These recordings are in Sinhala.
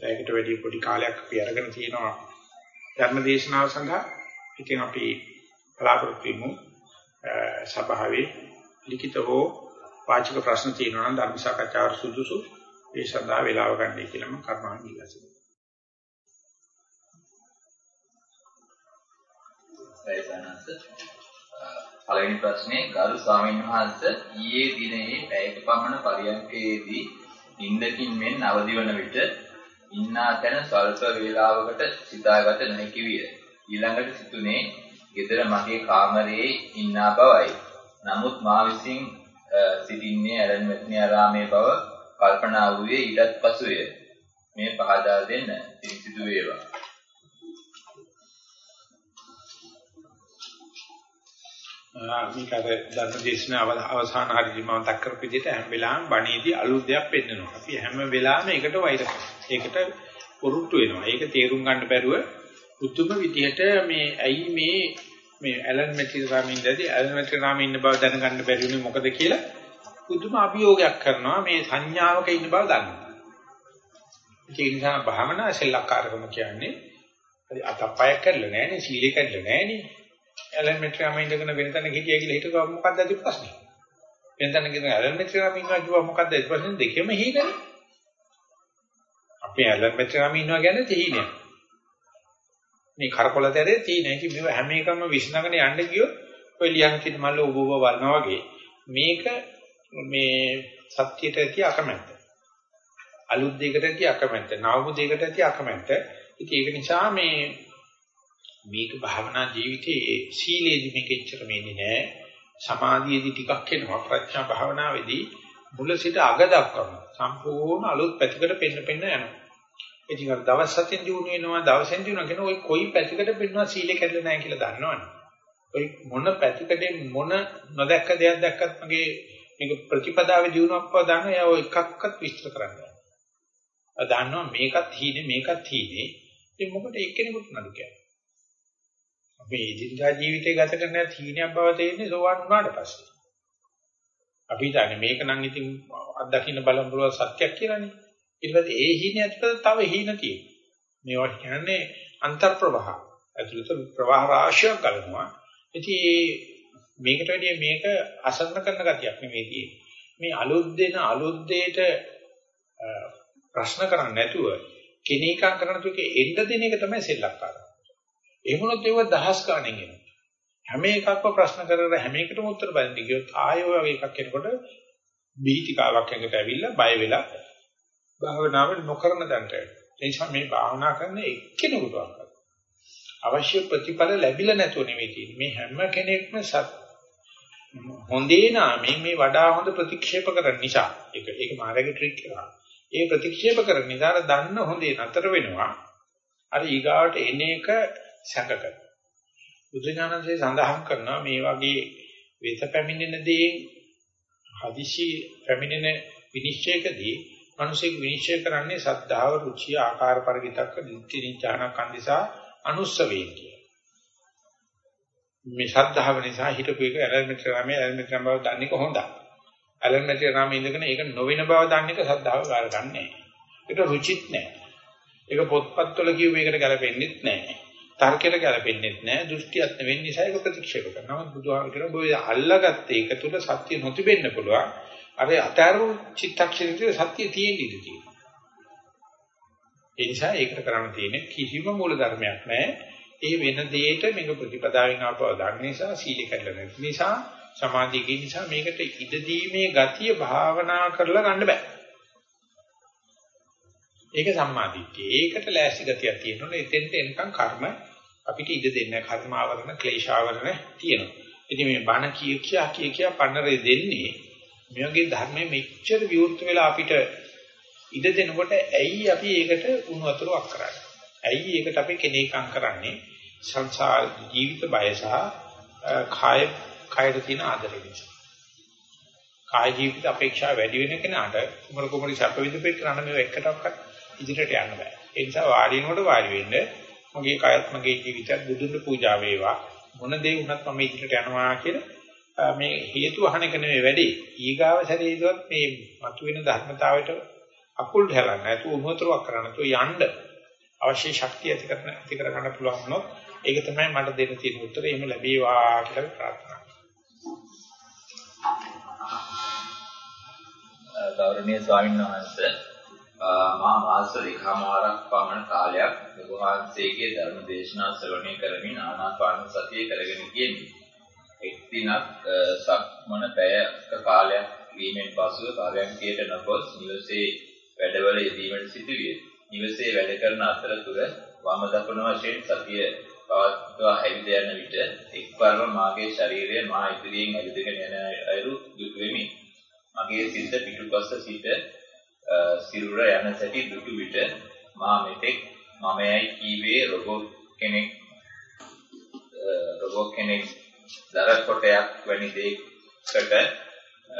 පැයකට වැඩි පොඩි කාලයක් අපි අරගෙන තියෙනවා ධර්ම දේශනාව සඳහා. ඉතින් අපි බලාපොරොත්තු වෙමු සභාවේ ලිඛිත හෝ වාචික ප්‍රශ්න තියෙනවා නම් ධර්ම සාකච්ඡාවට සුදුසු ඒ සඳහා වේලාව ගන්නයි කියලා මම කර්මාවෙන් ඉල්ලා සිටිනවා. පළවෙනි ප්‍රශ්නේ ගරු ස්වාමීන් වහන්සේ ඊයේ දිනේ පැයක පමණ පරියන්කේදී නිින්දකින් මෙන් අවදි වන විට ඉන්නා තැන ස්වල්ප වේලාවකට සිතාගත නොහැකි විය. ඊළඟට සිතුනේ ගෙදර මගේ කාමරයේ ඉන්නා බවයි. නමුත් මා විසින් සිටින්නේ ඇලන් මෙත්නි ආරාමේ බව කල්පනා වූයේ ඊටත් පසුය. මේ පහදා දෙන්න සිදු වේවා. මේක අර ධර්ම දේශනාව අවසාන හරියට මම දක්කර විදිහට හැම වෙලාවෙම බණේදී අලුත් දෙයක් පෙන්නනවා. අපි හැම වෙලාවෙම ඒකට වෛර ඒකට පුරුට්ටු වෙනවා. ඒක තේරුම් ගන්න බැරුව උතුම් විදිහට මේ ඇයි මේ මේ ඇලන් මෙටිල් රාමින්දදී ඇලන් මෙටිල් රාමින් ඉන්න බව දැනගන්න බැරි වුණේ මොකද කියලා පුදුම අභියෝගයක් කරනවා මේ සංඥාවක ඉන්න බව දන්නවා. ඒ නිසා භාවනා සෙල්ලක්කාරකම කියන්නේ අතපය කරලා නැහැනේ සීලේ කරලා නැහැනේ ඇලන් මෙට්‍රියාම ඉඳගෙන වෙන තැනක හිටියා කියලා හිතුවා මොකක්ද අද ප්‍රශ්නේ? වෙන තැනක ඉඳගෙන ඇලන් මෙට්‍රියාම ඉන්නවා කිව්වා මොකක්ද ඒ ප්‍රශ්නේ දෙකම හීනනේ. අපි ඇලන් මෙට්‍රියාම ඉන්නවා කියන්නේ තීනයක්. මේ කරකොලතරේ තීනයි. ඉතින් මේව හැම එකම විශ්නගෙන යන්න ගියොත් ඔය ලියන කිට මල්ල ඔබ ඔබ වල්නවා වගේ මේක මේ සත්‍යයට ඇති අකමැත්ත. අලුත් දෙයකට ඇති අකමැත්ත. නවමු දෙයකට ඇති අකමැත්ත. ඉතින් ඒක නිසා මේ මේක භාවනා ජීවිතයේ සීලේදී මේක එච්චර මෙන්නේ නැහැ. සමාධියේදී ටිකක් එනවා. ප්‍රඥා භාවනාවේදී මුල සිට අග දක්වාම සම්පූර්ණ අලුත් පැතිකඩ පෙන්න පෙන්න යනවා. ඉතින් අර දවස් හතෙන් දිනු වෙනවා දවසෙන් දිනු කියන ඔය කොයි පැතිකඩ පෙන්නවා සීලේ කැඩලා නැහැ කියලා දන්නවනේ. ඔය මොන පැතිකඩේ මොන නොදැක්ක දෙයක් දැක්කත් මගේ මේක ප්‍රතිපදාවේ දිනුවක් බව දන්න එයා ඔය එකක්වත් විස්තර කරන්නේ නැහැ. දන්නවා මේකත් හීනේ මේකත් හීනේ. ඉතින් මොකද එක්කෙනෙකුට නඩු කියන්නේ. මේ ඉදිරියදා ජීවිතය ගත කරන තීනයක් බව තේරෙන්නේ සෝවාන් වුණාට පස්සේ. අපි හිතන්නේ මේක නම් ඉතින් අත්දකින්න බලන් බලව සත්‍යයක් කියලානේ. ඊට පස්සේ ඒ හීනේ ඇතුළත තව හීන තියෙනවා. මේවා කියන්නේ අන්තර් ප්‍රවාහ. ඇතුළත ප්‍රවාහ රාශියක් ගලනවා. ඉතින් මේකට වැඩිය මේක අසරණ කරන ගතියක් නෙමෙයි මේ අලුත් දෙන අලුත් දෙයට ප්‍රශ්න කරන්නේ නැතුව කෙනීකම් කරන තුකේ එන්න දෙන එක තමයි සෙල්ලක්කාරය. එහෙම වුණොත් ඒව දහස් ගණන් එනවා. හැම එකක්ම ප්‍රශ්න කරලා හැම එකටම උත්තර බලන්න ගියොත් ආයෙ ඔය වගේ එකක් එනකොට බීතිකාවක් එකට ඇවිල්ලා බය වෙලා භාවනාව නොකරන දන්ට. ඒ නිසා මේ භාවනා කරන එක්කෙනෙකුට අවශ්‍ය ප්‍රතිඵල ලැබිලා නැතුව නෙවෙයි තියෙන්නේ. මේ හැම කෙනෙක්ම සත් හොඳේ නාමයෙන් මේ වඩා හොඳ ප්‍රතික්ෂේප කරන නිසා ඒක ඒක මාර්ගයේ ට්‍රික් එකක්. ඒ ප්‍රතික්ෂේප කරන නිසා දන්න හොඳේ නතර වෙනවා. අර ඊගාවට එන එක සැකක. බුදුඥානන්සේ සඳහන් කරනවා මේ වගේ වෙත පැමිණෙන දේ හදිසි පැමිණෙන විනිශ්චයකදී මිනිසෙක් විනිශ්චය කරන්නේ සද්ධාව, රුචිය, ආකාර පරිවිතක්ක, දිට්ඨි නිචාන කන්දිසා අනුස්සවේ කිය. මේ සද්ධාව නිසා හිතපු එක ඇලර්මිටරාමේ ඇලර්මිටරාම බව දන්නේ කොහොමද? ඇලර්මිටරාම ඉඳගෙන ඒක නොවන බව දන්නේ එක සද්ධාව ගාර ගන්නෑ. ඒක රුචිත් නෑ. ඒක පොත්පත්වල කියු මේකට ගැලපෙන්නේ නැහැ. තර්කයට ගැලපෙන්නේ නැහැ දෘෂ්ටියක් නෙවෙයි නිසා ඒක ප්‍රතික්ෂේප කරනවා. නමුත් බුදුහාම කියන ඔබ අල්ලගත්තේ ඒක තුල සත්‍ය නොතිබෙන්න පුළුවන්. අර අතරු චිත්තක්ෂණයේ සත්‍ය තියෙන්න ඉඩ තියෙනවා. ඒ නිසා ඒකට කරන්න තියෙන්නේ කිසිම මූල ධර්මයක් නැහැ. ඒ වෙන දෙයකට මේක ප්‍රතිපදාවෙන් ආපව ගන්න නිසා සීල කැඩලා නැති නිසා සමාධිය නිසා මේකට ඉඩ දීමේ ගතිය භාවනා කරලා ගන්න බෑ. ඒක සම්මාදිට්ඨිය. ඒකට ලෑස්ති ගතියක් තියෙනවනේ. එතෙන්ට එනකන් කර්ම අපිට ඉඩ දෙන්නේ කර්මාවරණ, ක්ලේශාවරණ තියෙනවා. ඉතින් මේ බණ කිය කියා කිය කියා පන්නරේ දෙන්නේ මේ වගේ ධර්මයේ මෙච්චර විවෘත වෙලා අපිට ඉඩ දෙනකොට ඇයි අපි ඒකට උණු වතුර වක් කරන්නේ? ඇයි ඒකට අපි කෙනේකම් කරන්නේ? සංසාර ජීවිත බය සහ කාය කායට තියෙන ආදරය නිසා. කාය ජීවිත අපේක්ෂා වැඩි වෙන කෙනාට කුමර කුමරි සැප විඳපේ කරන්න මේ එකටවත් ඉදිරියට යන්න බෑ. ඒ නිසා වාඩි වෙනකොට වාඩි වෙන්න මගේ කයත් මගේ ජීවිතයත් බුදුන් පූජා වේවා. මොන දේ වුණත් මම ඉදිරියට යනවා කියලා මේ හේතු වහන එක නෙමෙයි වැඩි. ඊගාව ශරීරයවත් මේ මතුවෙන ධර්මතාවයට අකුල් හැලන්න නැතුව උමතුරක් කරන්න නැතුව යන්න අවශ්‍ය ශක්තිය ඇති කරන ඇති කර ගන්න පුළුවන් වුණොත් ඒක තමයි මට දෙන්න තියෙන උත්තරේ එහෙම ලැබේවා කියලා ප්‍රාර්ථනා ගෞරවනීය ස්වාමීන් වහන්සේ මා මාස දෙකමාරක් පමණ කාලයක් ඔබ වහන්සේගේ ධර්ම දේශනා ශ්‍රවණය කරමින් ආනාපාන සතිය කරගෙන ගියෙමි. එක් දිනක් සක්මන පැයක කාලයක් වීමෙන් පසුව පරයන්කයට නොගොස් නිවසේ වැඩවල යෙදීමට සිදුවිය. නිවසේ වැඩ කරන අතරතුර වම දකුණ වශයෙන් සතිය පවත්වා ඇවිද යන විට එක්වරම මාගේ ශරීරය මා ඉදිරියෙන් ඇවිදගෙන යන අයුරු දුක් වෙමි. මගේ සිත පිටුපස සිට සිරුර යන සැටි දුටු විට මා මෙතෙක් මමයි කීවේ රොබෝට් කෙනෙක් රොබෝට් කෙනෙක් දර කොටයක් වැනි දෙයකට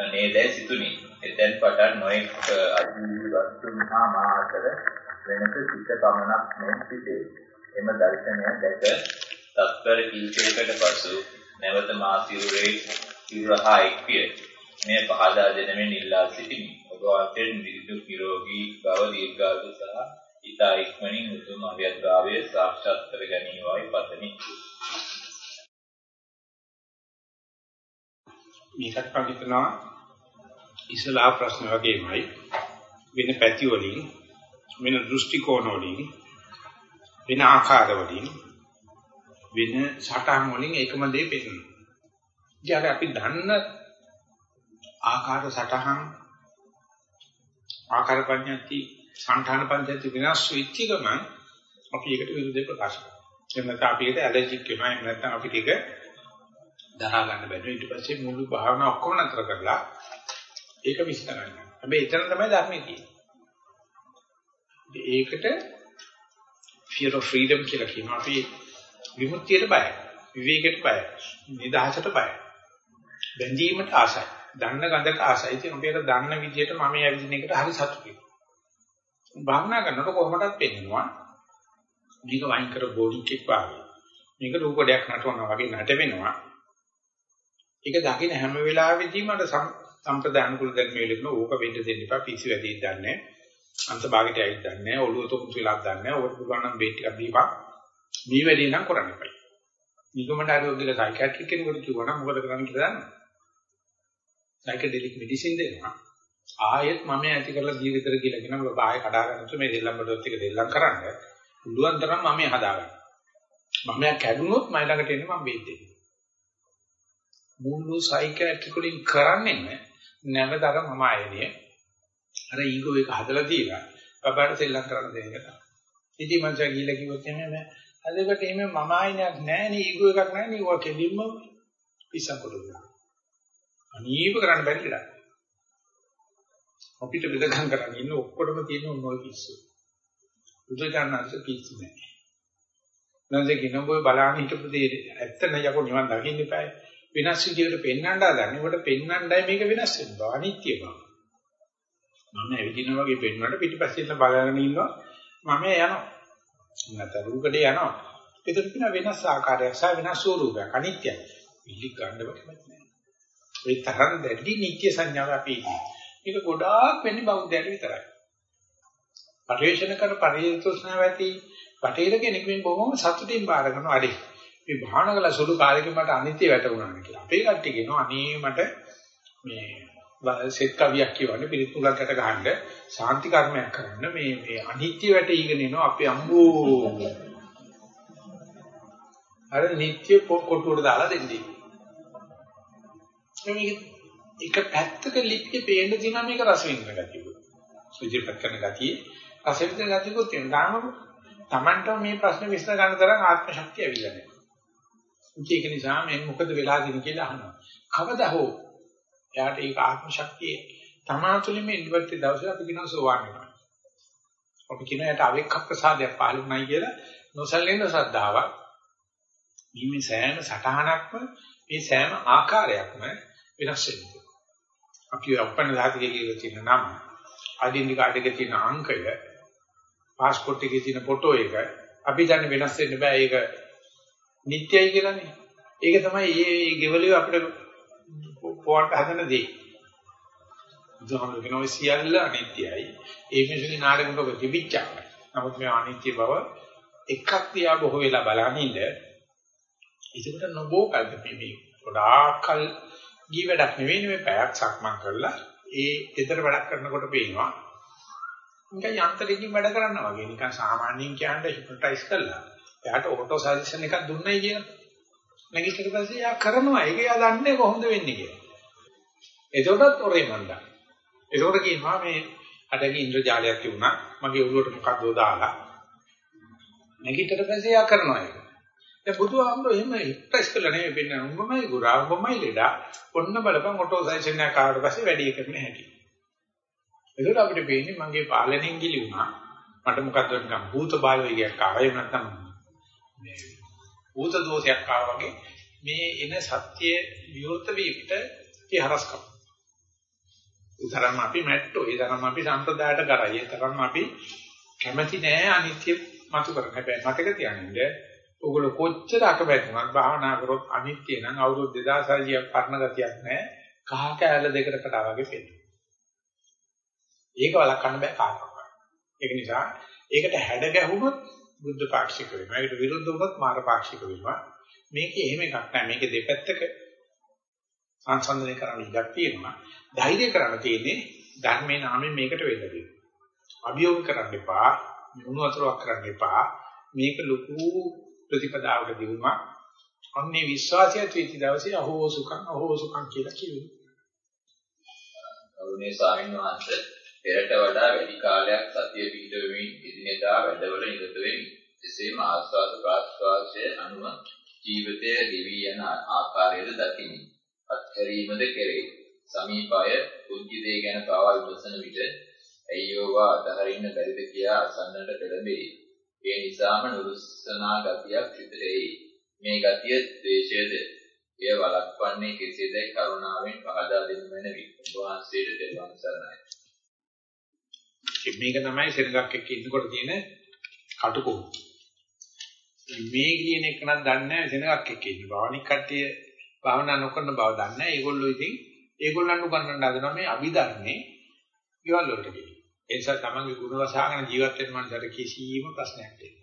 නේදයි සිතුනි. එතෙන් පටන් නොඑක් අජීවී වස්තුන් හා මා අතර වෙනස සිත පමණක් මෙන් සිටේ. එම දර්ශනය දැක තත්පර කිහිපයකට පසු නැවත මා සිරුරේ සිරුර හා එක්විය. මේ පහදා දෙනමින් ඉල්ලා සිටිමි. ඔබ වහන්සේ නිරුද්ධ නිරෝගී බව දීර්ඝායු සහ ඊතා ඉක්මනින් උතුම් අභ්‍යද්භාවය සාක්ෂාත් කර ගැනීමයි පතමි. මේකත් පරිතනවා ඉස්ලා ප්‍රශ්න වගේමයි වෙන පැති වලින් වෙන දෘෂ්ටි කෝණ වලින් වෙන ආකාර වලින් වෙන සටහන් වලින් එකම දේ පෙන්නනවා. ඉතින් අපි දන්න ආකාර සටහන් ආකාර පඤ්ඤාති සංඨාන පඤ්ඤාති විනාශ වෙච්ච ගමන් අපි ඒකට විරුද්ධව ප්‍රකාශ කරනවා. එහෙම නැත්නම් අපි ඒකට ඇලර්ජික් වෙනවා. එහෙම නැත්නම් අපිට ඒක දරා ගන්න බැහැ. ඊට පස්සේ මුළු භාවනාව ඔක්කොම නතර කරලා ඒක විශ්ල කරනවා. හැබැයි එතන තමයි ධර්මයේ තියෙන්නේ. ඒකට fear of freedom කියලා කියනවා. අපි විමුක්තියට බයයි. විවේකයට බයයි. නිදහසට බයයි. බැඳීමට ආසයි. දන්න ගඳට ආසයි. ඉතින් අපි ඒක දන්න විදිහට මම ඇවිදින එකට හරි සතුටුයි. භාවනා කරනකොට කොහොමදත් පෙන්නනවා. මේක වයින් කර බෝඩි එකක් වගේ. මේක රූපඩයක් නටවනවා වගේ නටවෙනවා. ඒක දකින්න හැම වෙලාවෙදීම අර සම්ප්‍රදාන කුල දැන් මේ ලෙන්න ඕක වෙන්න දෙන්න එපා පිස්සු වැඩි ඉඳන්නේ. අන්ත භාගයට ඇවිත් දන්නේ ඔළුව තොමුතු වෙලා දන්නේ ඔකට පුළුවන් නම් බේට් ටිකක් දීපන්. මේ වැඩේ නම් කරන්න එපා. නිගමන ආරෝග්‍යල සයිකියාට්‍රික් කෙනෙකුට කිව්වනම් මොකද කරන්න කියලා දන්නවද? සයිකඩෙලික් මෙඩිසින් දෙනවා. ආයෙත් මම ඇති කරලා දී විතර කියලා කියන ඔබ ආයෙ කඩා ගන්නතු මේ දෙල්ලම් බඩොත් ටික දෙල්ලම් කරන්න. පුළුවන් තරම් මම හදාගන්න. මම කැඩුනොත් මයි ළඟට එන්න මම බේත් දෙන්න. මුළු සයිකියාට්‍රික් වලින් කරන්නේ නැවත අර මම ආයෙනේ. අර ඊගෝ එක හදලා දීලා බබාට සෙල්ලම් කරන්න දෙන එක තමයි. ඉතින් මං ගිහිල්ලා කිව්වොත් එමේ අදකට එමේ මම ආයිනක් නැහැ නේ ඊගෝ එකක් නැහැ නේ ඔය කෙලින්ම පිස්සකොළුවා. අනීප කරන්න බැරි ලඩ. අපිට බෙදගම් කරන්න ඉන්න ඔක්කොටම තියෙන මොනවද පිස්සු. බුදුචානන්ද පිස්සු නෑ. නැන්ද කිනඹෝ බලාගෙන හිටපු දේ ඇත්ත නෑ යකෝ නිවන් දකින්න එපායි. වෙනස් විදිහකට පෙන්වන්න හදන්නේ. ඔබට පෙන්වන්නයි මේක වෙනස් වෙනවා. අනිත්‍ය බව. මම ඇවිදිනා වගේ පෙන්වන්නට පිටිපස්සෙන් බලගෙන ඉන්නවා. මම යනවා. නැත්නම් රූකඩේ යනවා. ඒකට කියන වෙනස් ආකාරයක් සහ වෙනස් ස්වරූපයක් අනිත්‍යයි. පිළි ගන්න බෑ. ඒ තරම් දැඩි නිත්‍ය සංඥාව අපි මේක ගොඩාක් වෙන්නේ බෞද්ධයන්ට විතරයි. පරිවේෂණ කර පරිේතෝස්නාව ඇති බටේර කෙනෙක් මේ බොහොම සතුටින් බාර ගන්නවා අඩේ. මේ භාවනා කළ සුළු කාලෙකින් මට අනිත්‍ය වැටුණා කියලා. අපේ කට්ටිය කියනවා අනේ මට මේ සෙත් කවියක් කියවන්නේ පිළිතුරකට ගහන්න සාන්ති කර්මයක් කරන්න මේ මේ අනිත්‍ය වැටීගෙන එනවා අපේ අම්බෝ. අර නිත්‍ය කොටුවට දාලා දෙන්නේ. මේක එක පැත්තක ලිප්ටේ පේන්න තියෙනවා මේක රස විඳින ගතියක. සුජිපත් කරන ගතිය රස විඳින ගතියකුත් තියෙනවා. Tamanට මේ ප්‍රශ්න විශ්ල ගන්න තරම් ආත්ම ශක්තිය ඇවිල්ලා නැහැ. ඒක නිසා මේ මොකද වෙලා තියෙන්නේ කියලා අහනවා. කවදා හෝ එයාට ඒක ආත්ම ශක්තිය තමා තුළින්ම ඉන්පත් දවසේ අපි කියනවා සෝවාන් වෙනවා. අපි කියන එයාට අවෙක්ක ප්‍රසාදයක් පහළුණයි කියලා නොසැලෙන ශ්‍රද්ධාවක්. මේ සෑම සටහනක්ම මේ සෑම ආකාරයක්ම වෙනස් වෙනවා. අපි අපන්න ධාතිකයේ කියලා තියෙන නම, ආඩෙන්ටි කාඩ් එකේ තියෙන අංකය, પાස්පෝර්ට් එකේ තියෙන ෆොටෝ එක අපි දන්නේ වෙනස් වෙන්න බෑ ඒක නිට්ටයයි කියලානේ. ඒක තමයි මේ ගෙවලිය අපිට පොවට හදන දේ. බුදුහාමුදුරුවෝ කියනවා සියල්ල අනිත්‍යයි. ඒ මිනිස්සුගේ නාඩගමක තිබිච්චා. නමුත් මේ අනිත්‍ය බව එකක් දිහා බොහෝ වෙලා බලනින්ද ඒකට නොබෝ කල්ද මේ ගොඩාක් කල් ගිය වැඩක් නෙවෙයි මේ පැයක් සක්මන් කරලා ඒ ඊතර වැඩක් කරනකොට පේනවා නිකන් යන්ත්‍රයකින් වැඩ කරනවා වගේ නිකන් සාමාන්‍යයෙන් කියන්නේ හිප්නොටයිස් කරලා එයාට ඕටෝ සජෙෂන් එකක් දුන්නයි කියලා. නැගිටිට පස්සේ එයා කරනවා. ඒක එයා දන්නේ කොහොමද වෙන්නේ කියලා. එතකොටත් ඔරේ මන්දා එතකොට කියනවා මේ අඩගේ ඉන්ද්‍රජාලයක් තිබුණා. මගේ ඔළුවට මොකක්ද දාලා. නැගිටිට පස්සේ එයා කරනවා ඒක. දැන් බුදුහාමුදුරු එහෙම හිප්නොටයිස් කරලා නෙවෙයි වෙන්නේ උඹමයි ගුරා උඹමයි ලෙඩා. ඔන්න බලපන් ඔටෝ සජෙෂන් එක ආවට පස්සේ වැඩි කරන්න හැටි. ඒකට අපිට පේන්නේ මගේ පාලනයෙන් ගිලි වුණා. මට මොකද්ද නිකන් භූත භාවයයක් ආවා. එහෙම නැත්නම් මේ භූත දෝෂයක් ආවා වගේ මේ එන සත්‍ය විවෘත වීමට ඉහරස්කම්. උතරම් අපි මැට්ටෝ, ඒ තරම් අපි සම්ප්‍රදායට කරයි. ඒ තරම් අපි කැමති නෑ අනිත්‍ය මතු කරන්න. හැබැයි මතක තියාගන්න ඔගොල්ලෝ කොච්චර අකමැතිවත් භාවනා කරොත් අනිත්‍ය නම් අවුරුදු 2600ක් පරණ ගතියක් නෑ. කහ කෑල්ල දෙකට කඩා වගේ පෙන්නනවා. ඒක වළක්වන්න බෑ කාටවත්. ඒක නිසා ඒකට හැඩ ගැහුනොත් බුද්ධ පාක්ෂික වෙනවා. ඒකට විරුද්ධ වුණොත් මාර පාක්ෂික වෙනවා. මේකේ එහෙම එකක් නැහැ. මේකේ දෙපැත්තක සංසන්දනය කරන්න ඉඩක් තියෙනවා. ධෛර්ය කරන්න තියෙන්නේ ධර්මයේ නාමයෙන් මේකට වෙන්න දෙන්න. අභියෝග කරන්න එපා. මුණු වතුරක් කරන්න එපා. මේක ලොකු ප්‍රතිපදාවක දිනුවා. අන්නේ විශ්වාසය ඇති දවසේ අහෝ සුඛං අහෝ සුඛං කියලා කියනවා. ගෞරවනීය ස්වාමීන් වහන්සේ පෙරට වඩා වැඩි කාලයක් සතිය පිහිටවමින් එදිනෙදා වැඩවල නිරත වෙමි. එසේම ආස්වාද ප්‍රාස්වාදයේ අනුව ජීවිතය ගෙවි යන ආකාරයද දකිමි. අත්හැරීමද කෙරේ. සමීපය කුජිතේ ගැන පවා විමසන විට අයියෝවා අතහරින්න බැරිද කියා අසන්නට පෙළඹේ. ඒ නිසාම නුරුස්සනා ගතියක් සිතට එයි. මේ ගතිය ද්වේෂයද එය වළක්වන්නේ කෙසේදයි කරුණාවෙන් පහදා දෙන්න වෙන විද්වාන්සේට දෙවන් සරණයි. මේක තමයි සෙනගක් එක්ක ඉන්නකොට තියෙන කටුකොහොම. මේ කියන එක නම් දන්නේ නැහැ සෙනගක් එක්ක ඉන්න බව. අනික් කට්ටිය භාවනා නොකරන බව දන්නේ නැහැ. ඒගොල්ලෝ ඉතින් ඒගොල්ලන් උගන්වන්න හදනවා මේ අභිධර්මයේ ඊවල වලට ගිහින්. ඒ නිසා තමන්ගේ ගුණ වසහාගෙන ජීවත් වෙන මනසට කිසිම ප්‍රශ්නයක් නැහැ.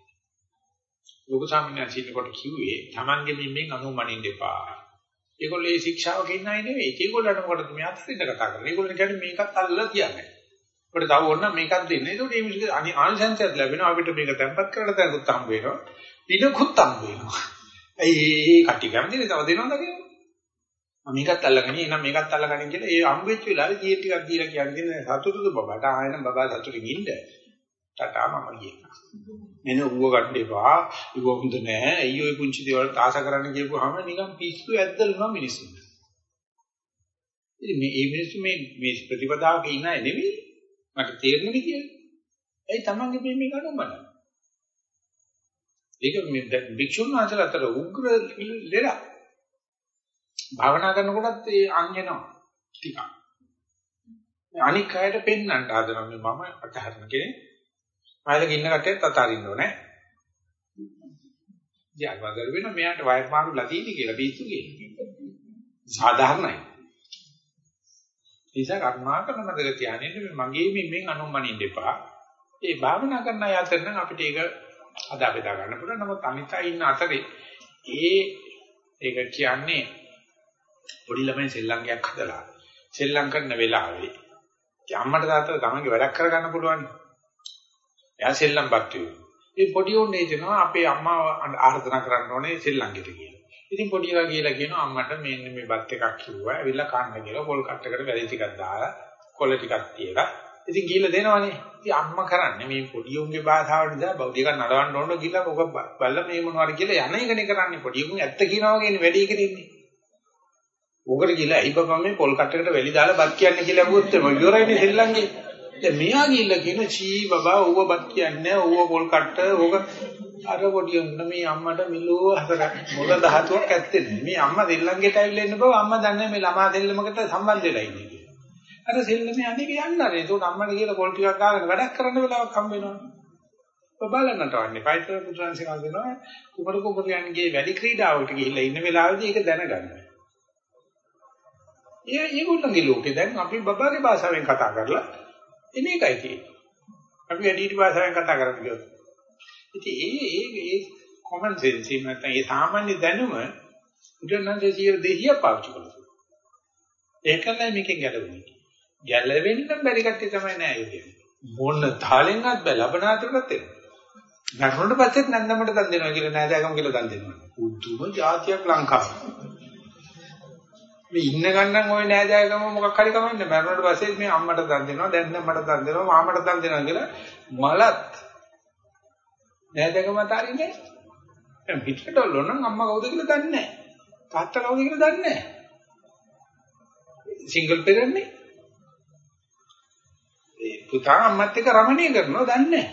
ලෝක සාමාන්‍යයෙන් සින්නකොට කිව්වේ තමන්ගේ මිම්මෙන් අනුමනින්න එපා. ඒගොල්ලෝ ඒ ශික්ෂාවක ඉන්න අය නෙවෙයි. ඒගොල්ලන්ට මොකටද මේ අත්දින්න කතා කරන්නේ? ඒගොල්ලෝ කියන්නේ මේකත් අල්ලලා තියන්නේ. අපිට තව ඕන මේකක් දෙන්න. ඒකට මේ මිනිස්සු ආනිසංසයක් ලැබෙනවා. අපිට මේක තැම්පත් කරලා තැනකුත් හම්බ වෙනවා. පිනකුත් හම්බ වෙනවා. ඒ කටි කැමතිනේ තව දෙනවද කියලා. මේකත් අල්ලගෙන එනම් මේකත් අල්ලගෙන කියලා ඒ හම්බෙච්ච වෙලාවේ ජී ටිකක් දීලා කියන්නේ සතුටුද බබට ආයෙනම් බබා සතුටින් ඉන්න. ටටා මම කියනවා. මෙන්න ඌව ගන්න එපා. ඌව හොඳ නෑ. අයියෝ ඒ පුංචි දේවල් තාස කරන්න කියපුවාම නිකන් පිස්සු ඇද්දලනවා මිනිස්සු. ඉතින් මේ මේ මිනිස්සු මේ මේ ප්‍රතිපදාවක ඉන්න අය නෙවෙයි. මට තේරෙන්නේ කියලා. ඒ තමන්ගේ මේ මේ කඩමන. ඒක මේ භික්ෂුන් වහන්සේලා අතර උග්‍ර ලෙඩ. භාවනා කරනකොටත් ඒ අංගෙනවා ටිකක්. අනික් අයට පෙන්වන්න හදනවා මේ මම අතහරින කෙනෙක්. මයිලක ඉන්න කට්ටියත් අතාරින්න ඕනේ. ජාගවදර වෙන මෙයාට වයර් මාරු ලදීනි කියලා පිස්සු කියන්නේ. සාධාරණයි. නිසා කර්මාකරන මතක තියාගන්න මගේ මිම්මෙන් අනුමනින්න එපා. ඒ භාවනා කරන අය අතර නම් අපිට ඒක අදා බෙදා ගන්න පුළුවන්. නමුත් අනිතා ඉන්න අතරේ ඒ ඒක කියන්නේ පොඩි ළමයි සෙල්ලම්යක් හදලා සෙල්ලම් කරන වෙලාවේ අම්මට තාත්තට තමන්ගේ වැඩක් කරගන්න පුළුවන්. එයා සෙල්ලම්පත් වෙනවා. ඒ පොඩි උන්නේ දෙනවා අපේ අම්මා ආර්දනා කරන්න ඕනේ සෙල්ලම්ගෙට කියලා. ඉතින් පොඩි එකා කියලා කියනවා අම්මට මෙන්න මේ බත් එකක් කිව්වා. ඇවිල්ලා කන්න කියලා පොල් කට්ටකට වැලි ටිකක් දාලා කොළ ටිකක් තියලා. ඉතින් ගිහලා දෙනවනේ. ඉතින් අම්මා කරන්නේ මේ පොඩි උන්ගේ භාෂාව නිසා බෞද්ධ එකක් නඩවන්න ඕන කියලා ඔක බල්ල මේ මොනවාරි කියලා යන එකනේ කරන්නේ. පොඩි උන් ඇත්ත කියනවා වගේනේ වැඩි කරන්නේ. උගර ගිහලා අයි බබා මේ පොල් කට්ටකට වැලි දාලා බත් කියන්නේ කියලා අහුවොත් එම ඉවරයිනේ සෙල්ලම්ගේ. දැන් මෙයා ගිහලා කියන චී බබා ඌව බත් කියන්නේ ඌව පොල් කට්ට ඕක අර පොඩි උන්න මේ අම්මට මිලෝ හතර මොළ ධාතුවක් ඇත්තේ නෑ. මේ අම්මා දෙල්ලන්ගෙට ඇවිල්ලා ඉන්න බව අම්මා දන්නේ මේ ළමා දෙල්ලමකට සම්බන්ධ වෙලා ඉන්නේ කියලා. අර සෙල්ලමේ අනේක යන්නනේ. ඒක අම්මට කියලා පොල් ටිකක් ගාගෙන වැඩක් කරන්න වෙලාවක් හම්බ වෙනවා. ඔබලන්නට වන්නේ. පයිතර පුත්‍රයන්සේ කියනවා කුමර කුමරියන්ගේ වැඩි ක්‍රීඩාවකට ගිහිල්ලා ඉන්න වෙලාවේදී ඒක දැනගන්න. ඒ ඒගොල්ලන්ගේ ලෝකේ දැන් අපි බබාගේ භාෂාවෙන් කතා කරලා එන එකයි තියෙන්නේ. අපි වැඩිහිටි භාෂාවෙන් කතා කරන්නේ කියොත්. ඉතින් ඒ ඒ ඒ common sense එක නැත්නම් ඒ සාමාන්‍ය දැනුම උදැන්නන්සේ සියර දෙහිය පාවිච්චි කරලා ඒකලයි මේකෙන් ගැලවෙන්නේ. ගැලවෙන්න බැරි කට්ටිය තමයි නෑ ඒ කියන්නේ. මොන තාලෙන්වත් බෑ ලබනාතරටත් එනවා. ගන්නොට පස්සෙත් නන්දමට දන් දෙනවා කියලා නෑදෑකම කියලා දන් දෙනවා. උතුම જાතියක් ලංකාවේ. මේ ඉන්න ගන්නම් ওই නෑදෑකම මොකක් හරි කමන්නේ මරණයට පස්සේ මේ අම්මට දන් දෙනවා දැන් නම්මට දන් දෙනවා මාමට දන් දෙනවා කියලා මලත් නෑදෑකම අතාරින්නේ. දැන් පිටට ඔල්ලන අම්මා කවුද කියලා දන්නේ නෑ. තාත්තා කවුද කියලා දන්නේ නෑ. සිංගල් පෙරන්නේ ඒ පුතා අම්මත් එක්ක රමණීය කරනවා දන්නේ නැහැ.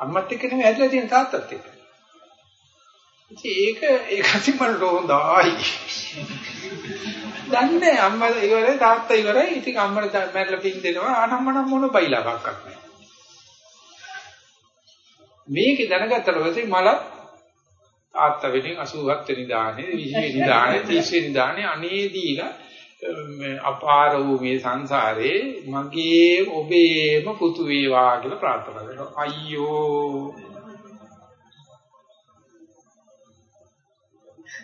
අම්මත් එක්ක නෙමෙයි ඇදලා තියෙන තාත්තත් එක්ක. ඉතින් ඒක ඒකසින් මට හොඳයි. දන්නේ අම්මා ඉවරයි තාත්තා ඉවරයි. ඉතින් අම්මට මැරලා පින් දෙනවා. අනම්මනම් මොන බයිලාවක් නැහැ. මේක දැනගත්තට පස්සේ මලත් තාත්තා වෙනින් 87 වෙනි දානේ 20 වෙනි දානේ 30 වෙනි දානේ අනේ දීලා අපාර වූ මේ සංසාරේ මගේ ඔබේම පුතු වේවා කියලා ප්‍රාර්ථනා කරනවා. අයියෝ.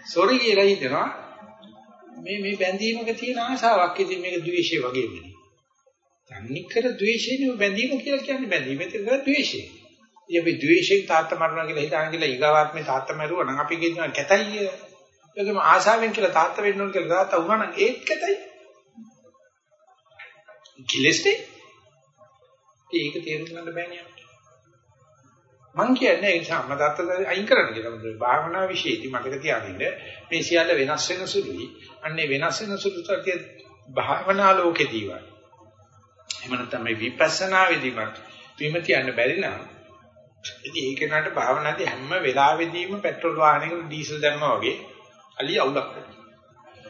සෝරි කියලා හිතනවා. මේ මේ බැඳීමක තියෙන ආශාවක් ඉතින් මේක ද්වේෂය වගේ වෙන්නේ. තන්නිකර ද්වේෂයෙන් බැඳීම කියලා කියන්නේ බැඳීමෙත් ඒක ද්වේෂය. ඉතින් ද්වේෂයෙන් තාත්තා මරනවා කියලා හිතාන කියලා ඊගාවාත්මේ තාත්තා මරුවා නම් අපි කියනවා කැතයි ඒකම ආශාවෙන් කියලා තාත්තා වෙන්න ඕන කියලා තාත්තා වුණා නම් ඒත් කැතයි. කිලස්නේ. ඒක තේරුම් ගන්න බෑනේ අපිට. මං කියන්නේ ඒ නිසා අම්මා තාත්තා අයින් කරන්න කියලා. මොකද භාවනා විශේෂයි මතක තියාගන්න මේ සියල්ල වෙනස් වෙන සුළුයි. අන්නේ වෙනස් වෙන සුළු තත්ත්වයේ භාවනා ලෝකෙදී වයි. එහෙම නැත්නම් මේ විපස්සනා වෙදීමත් විමතියන්න බැරි නම් ඉතින් ඒක නට භාවනාදී හැම වෙලාවෙදීම පෙට්‍රල් වාහනයකට ඩීසල් දැම්මා වගේ අලිය අවුලක් වෙනවා.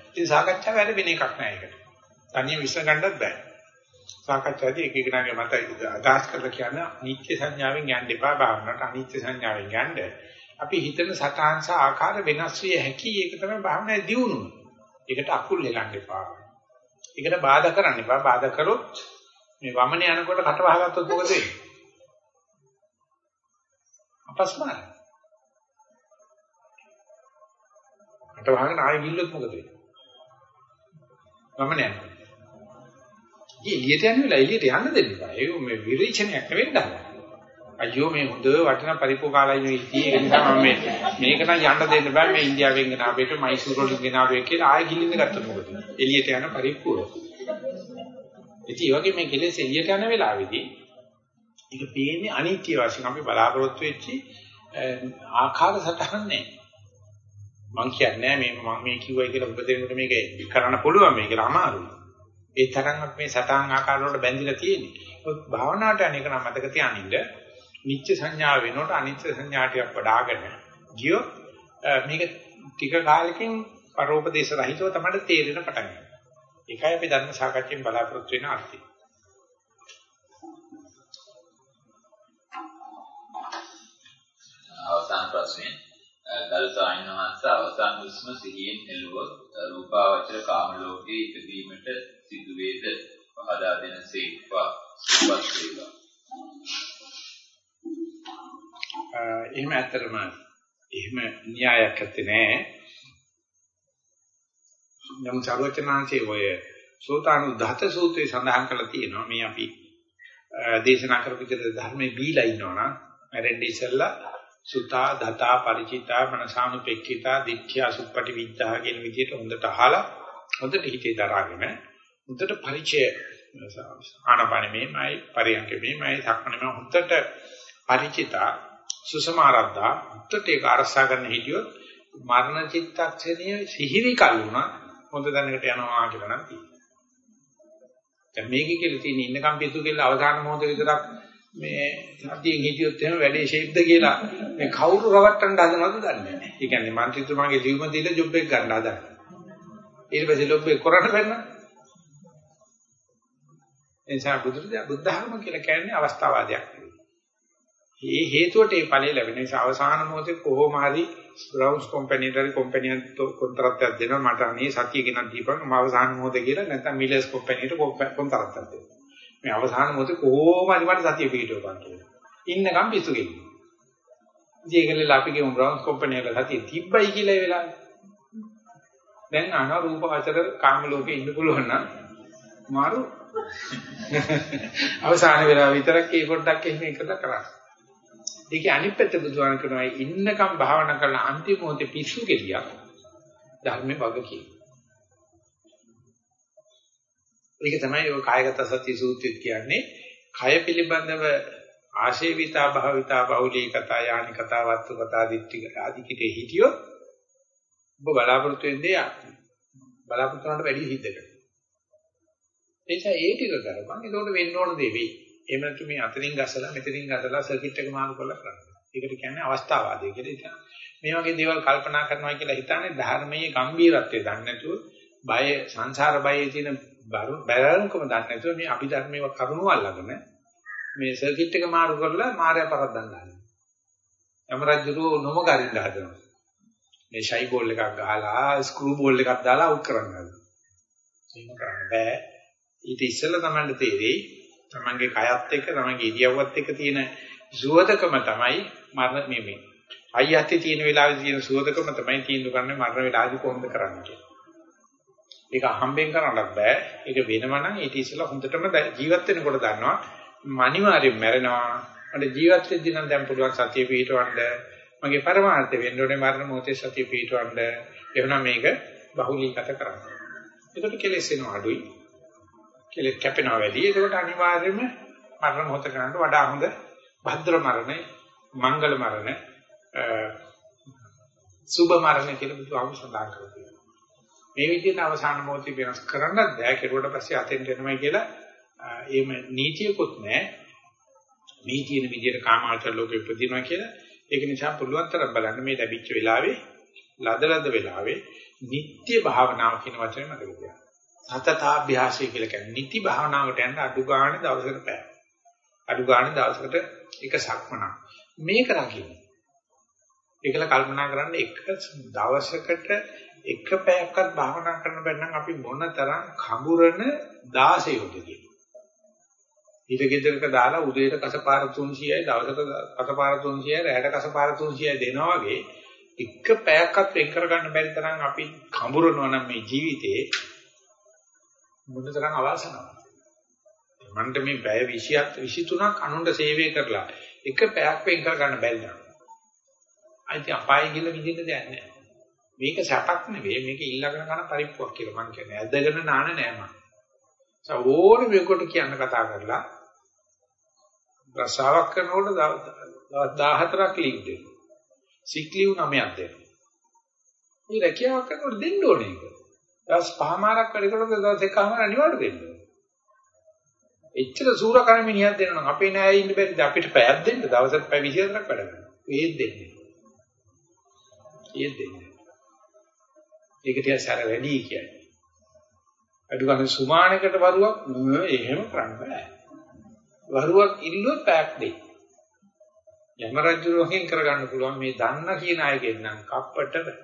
ඉතින් සාකච්ඡාව වැඩ වෙන එකක් නෑ ඒකට. තනියම විශ්ල ගන්නත් බෑ. සාකච්ඡාදී එක එකනාගේ මත අදහස් කරලා කියන නිත්‍ය සංඥාවෙන් යන්න එපා භාවනාවට අනිත්‍ය සංඥාවෙන් යන්න. අපි හිතන සටහන් සහ ආකාර වෙනස් විය හැකි ඒක තමයි භාවනාවේ දියුණුව. ඒකට අකුල් හෙලන්න එපා. ඒකට බාධා කරන්න එපා. බාධා කරොත් මේ වමනේ යනකොට කට වහගත්තොත් මොකද වෙන්නේ? අපස්මාරයි. කට වහගෙන ආයෙ ගිල්ලොත් මොකද වෙන්නේ? වමනේ යනවා. එළියට යන වෙලාව එළියට යන්න දෙන්න බෑ. ඒක මේ විරේචනයක් නෙවෙයි දාන්න. අයියෝ මේ හොඳ වටිනා පරිපෝකාලයි මේ ඉතියේ ඒ නිසා මම මේ මේක නම් යන්න දෙන්න බෑ මේ ඉන්දියාවෙන් ගෙන ආපේට මයිසූර් වලින් ගෙන ආපේ කියලා ආයෙ ගිලින්න ගත්තොත් මොකද? එළියට යන පරිප්පුව. ඉතින් ඒ වගේ මේ කෙලෙස් එළියට යන වෙලාවේදී ඒක පේන්නේ අනිත්‍ය වශයෙන් අපි බලාපොරොත්තු වෙච්චි ආකාර සටහන් නෑ. මං කියන්නේ මේ මම මේ කිව්වයි කියලා ඔබ දෙන්නට මේක කරන්න පුළුවන් මේක අමාරුයි. ඒ තරම් අපි මේ සටහන් ආකාර වලට බැඳිලා තියෙන්නේ. ඒත් භාවනාවට අනේක නම් මතක තියානින්න නිත්‍ය සංඥා වෙනකොට අනිත්‍ය සංඥා ටිකක් වඩ아가න ගියෝ මේක ටික කාලෙකින් පරෝපදේශ රහිතව තමයි තේරෙන පටන් ගන්න. ඒකයි අපි ධර්ම සාකච්ඡාවෙන් බලාපොරොත්තු වෙන අර්ථය. අවසාන ප්‍රශ්නේ ගල් සායන වහන්සේ අවසාන හුස්ම සිහියෙන් එළුවොත් රූපාවචර කාම ලෝකයේ ඉපදීමට සිදු වේද පහදා දෙන සේක්වා සුපත් වේවා. එහෙම ඇත්තටම එහෙම න්‍යායක් ඇත්තේ නෑ. නම් සර්වචනාංශයේ ඔය සෝතානු දහත සූත්‍රයේ සඳහන් කරලා තියෙනවා මේ අපි දේශනා කරපු විදිහට ධර්මයේ බීලා ඉන්නවනම් මැරෙන්නේ ඉස්සෙල්ලා සුතා දතා ಪರಿචිතා මනසානුපෙක්ඛිතා දික්ඛ්‍යා සුප්පටි විද්ධා කියන විදිහට හොඳට අහලා හොඳට හිතේ දරාගෙන හොඳට ಪರಿචය ආනපන මේමයි පරියන්ක මේමයි සක්මණ මේ හොඳට ಪರಿචිතා සුසමාරද්දා හොඳට ඒක අරසා ගන්න හිටියොත් මරණ චිත්තක්ෂණයේ සිහිරි කල්ුණා හොඳ දැනකට යනවා කියලා නම් තියෙනවා. දැන් මේකේ කියලා තියෙන ඉන්නකම් පිසු කියලා අවධාන මොහොත විතරක් මේ සතියෙන් හිටියොත් එහෙම වැඩේ ෂේප්ද කියලා මේ කවුරු රවට්ටන්න හදනවද දන්නේ නැහැ. ඒ කියන්නේ മന്ത്രിතුමාගේ ලියුම දීලා ජොබ් එක ගන්න හදන. ඊට පස්සේ ජොබ් එක කරන්න බැන්න. එනිසා බුදුරජාණන් බුද්ධහම කියලා කියන්නේ අවස්ථාවාදයක් නෙවෙයි. මේ හේතුවට මේ ඵලය ලැබෙන නිසා අවසාන මොහොතේ කොහොම හරි බ්‍රවුන්ස් කම්පැනි දරි කම්පැනියන්ට කොන්ත්‍රාත්යක් දෙනවා මට අනේ සතිය ගෙනත් දීපන් මම අවසාන මොහොතේ කියලා නැත්නම් මිලර්ස් කම්පැනිට කොන්ත්‍රාත්යක් දෙනවා. මේ අවසාන මොහොතේ කොහොම හරි මට සතිය පිටවපන් කියලා. ඉන්නකම් පිස්සු කෙලිනවා. ඉතින් ඒකල අපි කියමු බ්‍රවුන්ස් කම්පැනි එක සතිය තිබ්බයි කියලා ඒ වෙලාවේ. දැන් අන රූප ආචර කාම ලෝකේ ඉන්න පුළුවන් නම් මාරු අවසාන වෙලාව විතරක් ඒ පොඩ්ඩක් එහෙම එකද කරන්නේ. ඒකේ අනිත් පැත්ත බුදුහාම කරනවා ඉන්නකම් භාවනා කරලා අන්තිම මොහොතේ පිස්සු කෙලියක් ධර්මයේ වග කියන. ඒක තමයි ඔය කායගත සත්‍ය සූත්‍රය කියන්නේ කය පිළිබඳව ආශේවිතා භාවිතා බහුලී කතා යානි කතා වත්තු කතා දිට්ඨි ආදී කිතේ හිටියොත් ඔබ බලාපොරොත්තු වෙන්නේ බලාපොරොත්තු වුණාට වැඩි හිද්ද කරනවා. එනිසා ඒ ටික කරපන්. ඒකෝට වෙන්න ඕන දේ වෙයි. එහෙම නැත්නම් මේ අතරින් ගසලා මෙතනින් ගසලා සර්කිට් එක මාරු කරලා කරන්න. ඒකට කියන්නේ අවස්ථාවාදය කියලා ඉතින්. මේ වගේ දේවල් කල්පනා කරනවා කියලා හිතන්නේ ධර්මයේ ගැඹීරත්වය දන්නේ නැතුව බය සංසාර බයේ තියෙන බැලුම්කම දන්නේ නැතුව මේ අභිධර්මයේ කරුණු අල්ලගෙන මේ සර්කිට් එක මාරු කරලා මායя පරද්දන්න ගන්නවා. යම රජුරෝ නොමගරින්න හදනවා. මේ ෂයි බෝල් එකක් ගහලා ස්ක්‍රූ බෝල් එකක් දාලා අවුට් කරන්න හදනවා. එහෙම කරන්න බෑ. ඊට ඉස්සෙල්ලා තමයි තේරෙයි තමන්ගේ කයත් එක්ක තමන්ගේ ඉරියව්වත් එක්ක තියෙන සුවදකම තමයි මරණ මේ මේ. අයියත්තේ තියෙන වෙලාවේ තියෙන සුවදකම තමයි තීන්දුව කරන්නේ මරණ වෙලාවේදී කොහොමද කරන්නේ කියලා. ඒක හම්බෙන් කරන්නත් බෑ. ඒක වෙනම නම් ඊට ඉස්සෙල්ලා හොඳටම ජීවත් වෙනකොට දන්නවා අනිවාර්යයෙන් මැරෙනවා. මට ජීවත් වෙද්දී නම් දැන් පුළුවන් සතිය පිටවන්න මගේ පරමාර්ථය වෙන්න ඕනේ මරණ මොහොතේ සතිය පිටවන්න. එහෙනම් මේක බහුලීගත කරන්න. ඒකට කෙලෙස් වෙනවා අඩුයි. කෙලෙස් කැපෙනවා වැඩි. ඒකට අනිවාර්යයෙන්ම මරණ මොහොත කරන්න වඩා හොඳ භද්‍ර මරණ, මංගල මරණ, සුභ මරණ කියලා බුදුහාමුදුරුවෝ සඳහන් කරලා මේ විදිහට අවසාන මොහොතේ වෙනස් කරන්නත් බෑ. කෙරුවට පස්සේ අතෙන්ට එනමයි කියලා එහෙම නීතියකුත් නැහැ. මේ කියන විදිහට කාමාචර ලෝකෙ උපදිනවා කියලා. ඒක නිසා පුළුවන් තරම් බලන්න මේ ලැබිච්ච වෙලාවේ ලදලද වෙලාවේ නිත්‍ය භාවනාව කියන වචනේ මතක තියාගන්න. සතතාභ්‍යාසය කියලා කියන්නේ නිති භාවනාවට යන අඩු ගන්න දවසකට පැය. අඩු ගන්න දවසකට එක සක්මනක්. මේක රකින්න. ඒකල කල්පනා කරන්න එක දවසකට එක පැයක්වත් භාවනා කරන්න බැන්නම් අපි මොනතරම් කඹුරන 16ද කියලා. ඊට ගෙදරක දාලා උදේට කසපාර 300යි දවසට කසපාර 300යි රැයට කසපාර 300යි දෙනවා වගේ එක පැයක්වත් වෙන් කරගන්න බැරි තරම් අපි කඹුරනවා නම් මේ ජීවිතේ මොනතරම් අවාසනාවක්ද? මන්ට මේ බය 27 23ක් අනුන්ට සේවය කරලා එක පැයක් වෙන් කරගන්න බැරි නම්. අයිති අපාය ගිල විදින්න දෙයක් නැහැ මේක සැපක් නෙවෙයි මේක ඊළඟන කරන පරිප්පුවක් කියලා මම කියන්නේ ඇදගෙන නාන නෑ මම ඕනේ මේකට කියන්න කතා කරලා රසාවක් කරනකොට දවස් 14ක් ලීව් දෙන්න. සික් ලීව් 9ක් දෙන්න. මේ රැකියාවක් කරනකොට දෙන්න ඕනේ ඒක. දවස් 5මාරක් වැඩ කරනකොට දවස් එකමාර අනිවාර්ය දෙන්න. එච්චර සූර කර්මිනියක් දෙන්න නම් අපේ නෑ ඉන්න බැරිද අපිට පැයක් දෙන්න දවසට පැය 24ක් වැඩ කරනවා. ඒත් දෙන්නේ. ඒත් දෙන්නේ. ඒක තියා සැර වැඩි කියන්නේ. අඩු ගන්න සුමානකට වරුවක් එහෙම කරන්න බෑ. වරුවක් ඉල්ලුවොත් පැයක් දෙයි. යම රජුගෙන් කරගන්න පුළුවන් මේ දන්න කියන අයගෙන් නම් කප්පට බෑ.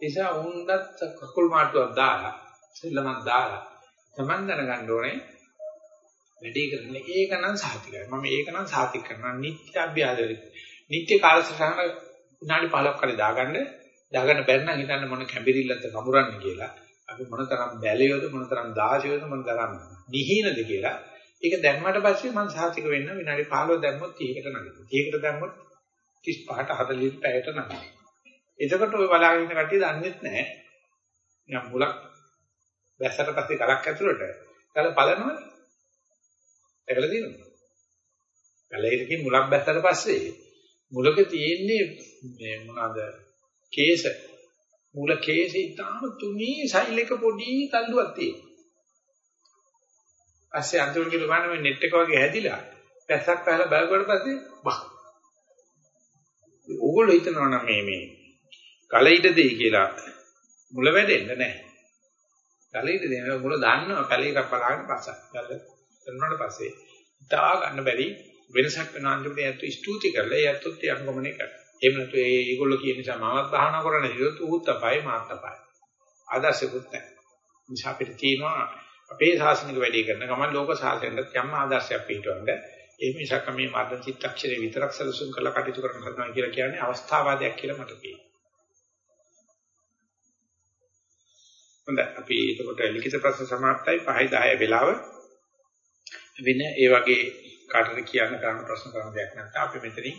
නිසා උන්දත් කකුල් මාට්ටුවක් දාලා සෙල්ලමක් දාලා තමන් දැනගන්න ඕනේ වැඩි කරන්නේ ඒක නම් සාතිකයි. මම ඒක නම් සාතික කරනවා. නිත්‍ය අභ්‍යාසය. නිත්‍ය කාලසටහන විනාඩි 15ක් කරේ දාගන්න දාගන්න බැරි නම් හිතන්න මොන කැඹිරිල්ලක්ද කමුරන්නේ කියලා. අපි මොනතරම් බැලියොද මොනතරම් දාශයොද මොනතරම් නිහිනද කියලා. ඒක දැම්මට පස්සේ මම සාතික වෙන්න විනාඩි 15 දැම්මොත් 30කට නගිනවා 30කට දැම්මොත්? 35ට 40ට පැයට නගිනවා එතකොට ඔය බලාගෙන ඉන්න කට්ටිය දන්නේත් නැහැ. නිකන් මුලක් වැස්සට පස්සේ ගලක් ඇතුළට. ගල පලනවනේ. ඒකල දිනනවා ගලේකින් මුලක් බැස්සට පස්සේ. මුලක තියෙන්නේ මේ මොනවාද? කේස මූල කේසේ තාම තුනී සෛල් එක පොඩි තල්ලුවක් තියෙනවා. පස්සේ අන්තිමට ගිහලා බලන්න මේ net එක වගේ හැදිලා පැසක් පහලා බලගොඩ පස්සේ බහ. ඕගොල්ලෝ හිතනවා නම් මේ මේ කලිට දෙයි කියලා මුල වැඩෙන්න නැහැ. කලිට දෙන මුල දන්නවා කලි එකක් බලාගෙන පස්ස. ගල කරනාට පස්සේ ඉතා ගන්න බැරි වෙනසක් වෙන අන්තිමට යැත්තු ස්තුති කරලා යැත්තුත් යංගමනේ කරනවා. එහෙම නැතු ඒ ඒගොල්ලෝ කියන නිසා මමත් භාවනා කරන්න හිතුවොත් ඌත් අපයි මාත් අපයි. ආදර්ශෙකුත් නැහැ. නිසා අපිට තියෙනවා අපේ ශාසනික වැඩේ කරන ගමන් ලෝක ශාසනයට යම් ආදර්ශයක් පිටවන්න ඒ මිසක් මේ මර්ධන චිත්තක්ෂරේ විතරක් සැලසුම් කරලා කටයුතු කරන්න හදනවා කියලා කියන්නේ අවස්ථාවාදයක් කියලා මට පේනවා. හොඳයි අපි එතකොට ලිඛිත ප්‍රශ්න સમાප්තයි 5 10 වෙලාව වෙන ඒ වගේ කාටද කියන්න ගන්න ප්‍රශ්න කරන දෙයක් නැත්නම් අපි මෙතනින්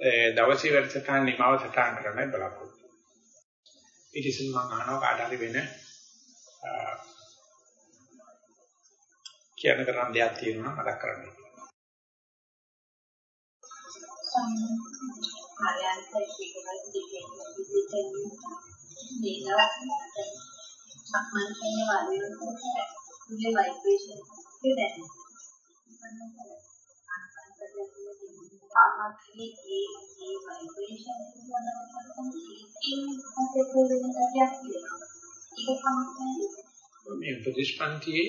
දවසේ වැඩසටහන නිමාව සටහන් කරන්නයි බලාපොරොත්තු වෙන්නේ. ඊට ඉස්සෙල් මම අහනවා කාට හරි වෙන කියන්න කරන්න දෙයක් තියෙනවා මතක් කරගන්න. ආයන්ත ඒකවල දෙකෙන් දෙකෙන් මේලා සම්මන් කියන වාදයේ ඉන්නේ ভাইබ්‍රේෂන් දෙන්නේ. ආත්මී මේ ප්‍රතිස්පන්තියේ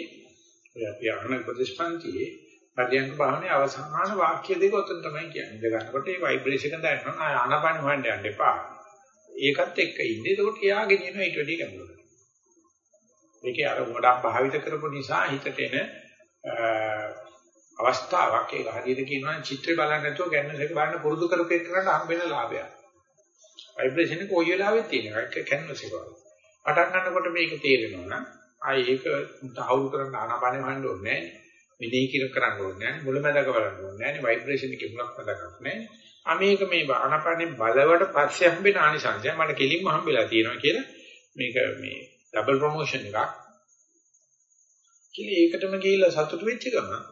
අපි අහන ප්‍රතිස්පන්තියේ පරියන්ක භාවනේ අවසාන වාක්‍ය දෙක උතන තමයි කියන්නේ. ඉඳ ගන්නකොට ඒ ভাইබ්‍රේෂන් එක දැනෙනවා. ආනපන හොයන්න යන්න එපා. ඒකත් එක්ක ඉන්නේ. ඒකට එයා ගෙනියනවා ඊට වැඩි ගැඹුරට. මේකේ අර ගොඩක් භාවිත කරපු නිසා හිතට එන අවස්ථාවක් ඒක හරියට කියනවා නම් චිත්‍රය බලන්න නැතුව ගැන්වස් එක බලන්න පුරුදු කරපේ කරාට හම්බෙන ලාභය. ভাইබ්‍රේෂන් එක කොයි වෙලාවෙත් තියෙනවා ඒක ගැන්වස් එක වගේ. පටන් ගන්නකොට මේක තේරෙනවා නම් ආයි ඒක අවුල් කරන්න ආනපනෙ වහන්න ඕනේ නැහැ. මෙනෙහි කිර කරන්න ඕනේ නැහැ. මුලමැදක බලන්න ඕනේ නැහැ. ভাইබ්‍රේෂන් එකේ මුලක් මැදක් නැහැ. අමේක මේ ආනපනෙ බලවට පස්සේ හම්බෙන ආනිසංසය මට කෙලින්ම හම්බෙලා තියෙනවා කියලා මේක මේ ඩබල් ප්‍රොමෝෂන් එකක්. කියලා ඒකටම ගිහිල්ලා සතුටු වෙච්ච ගමන්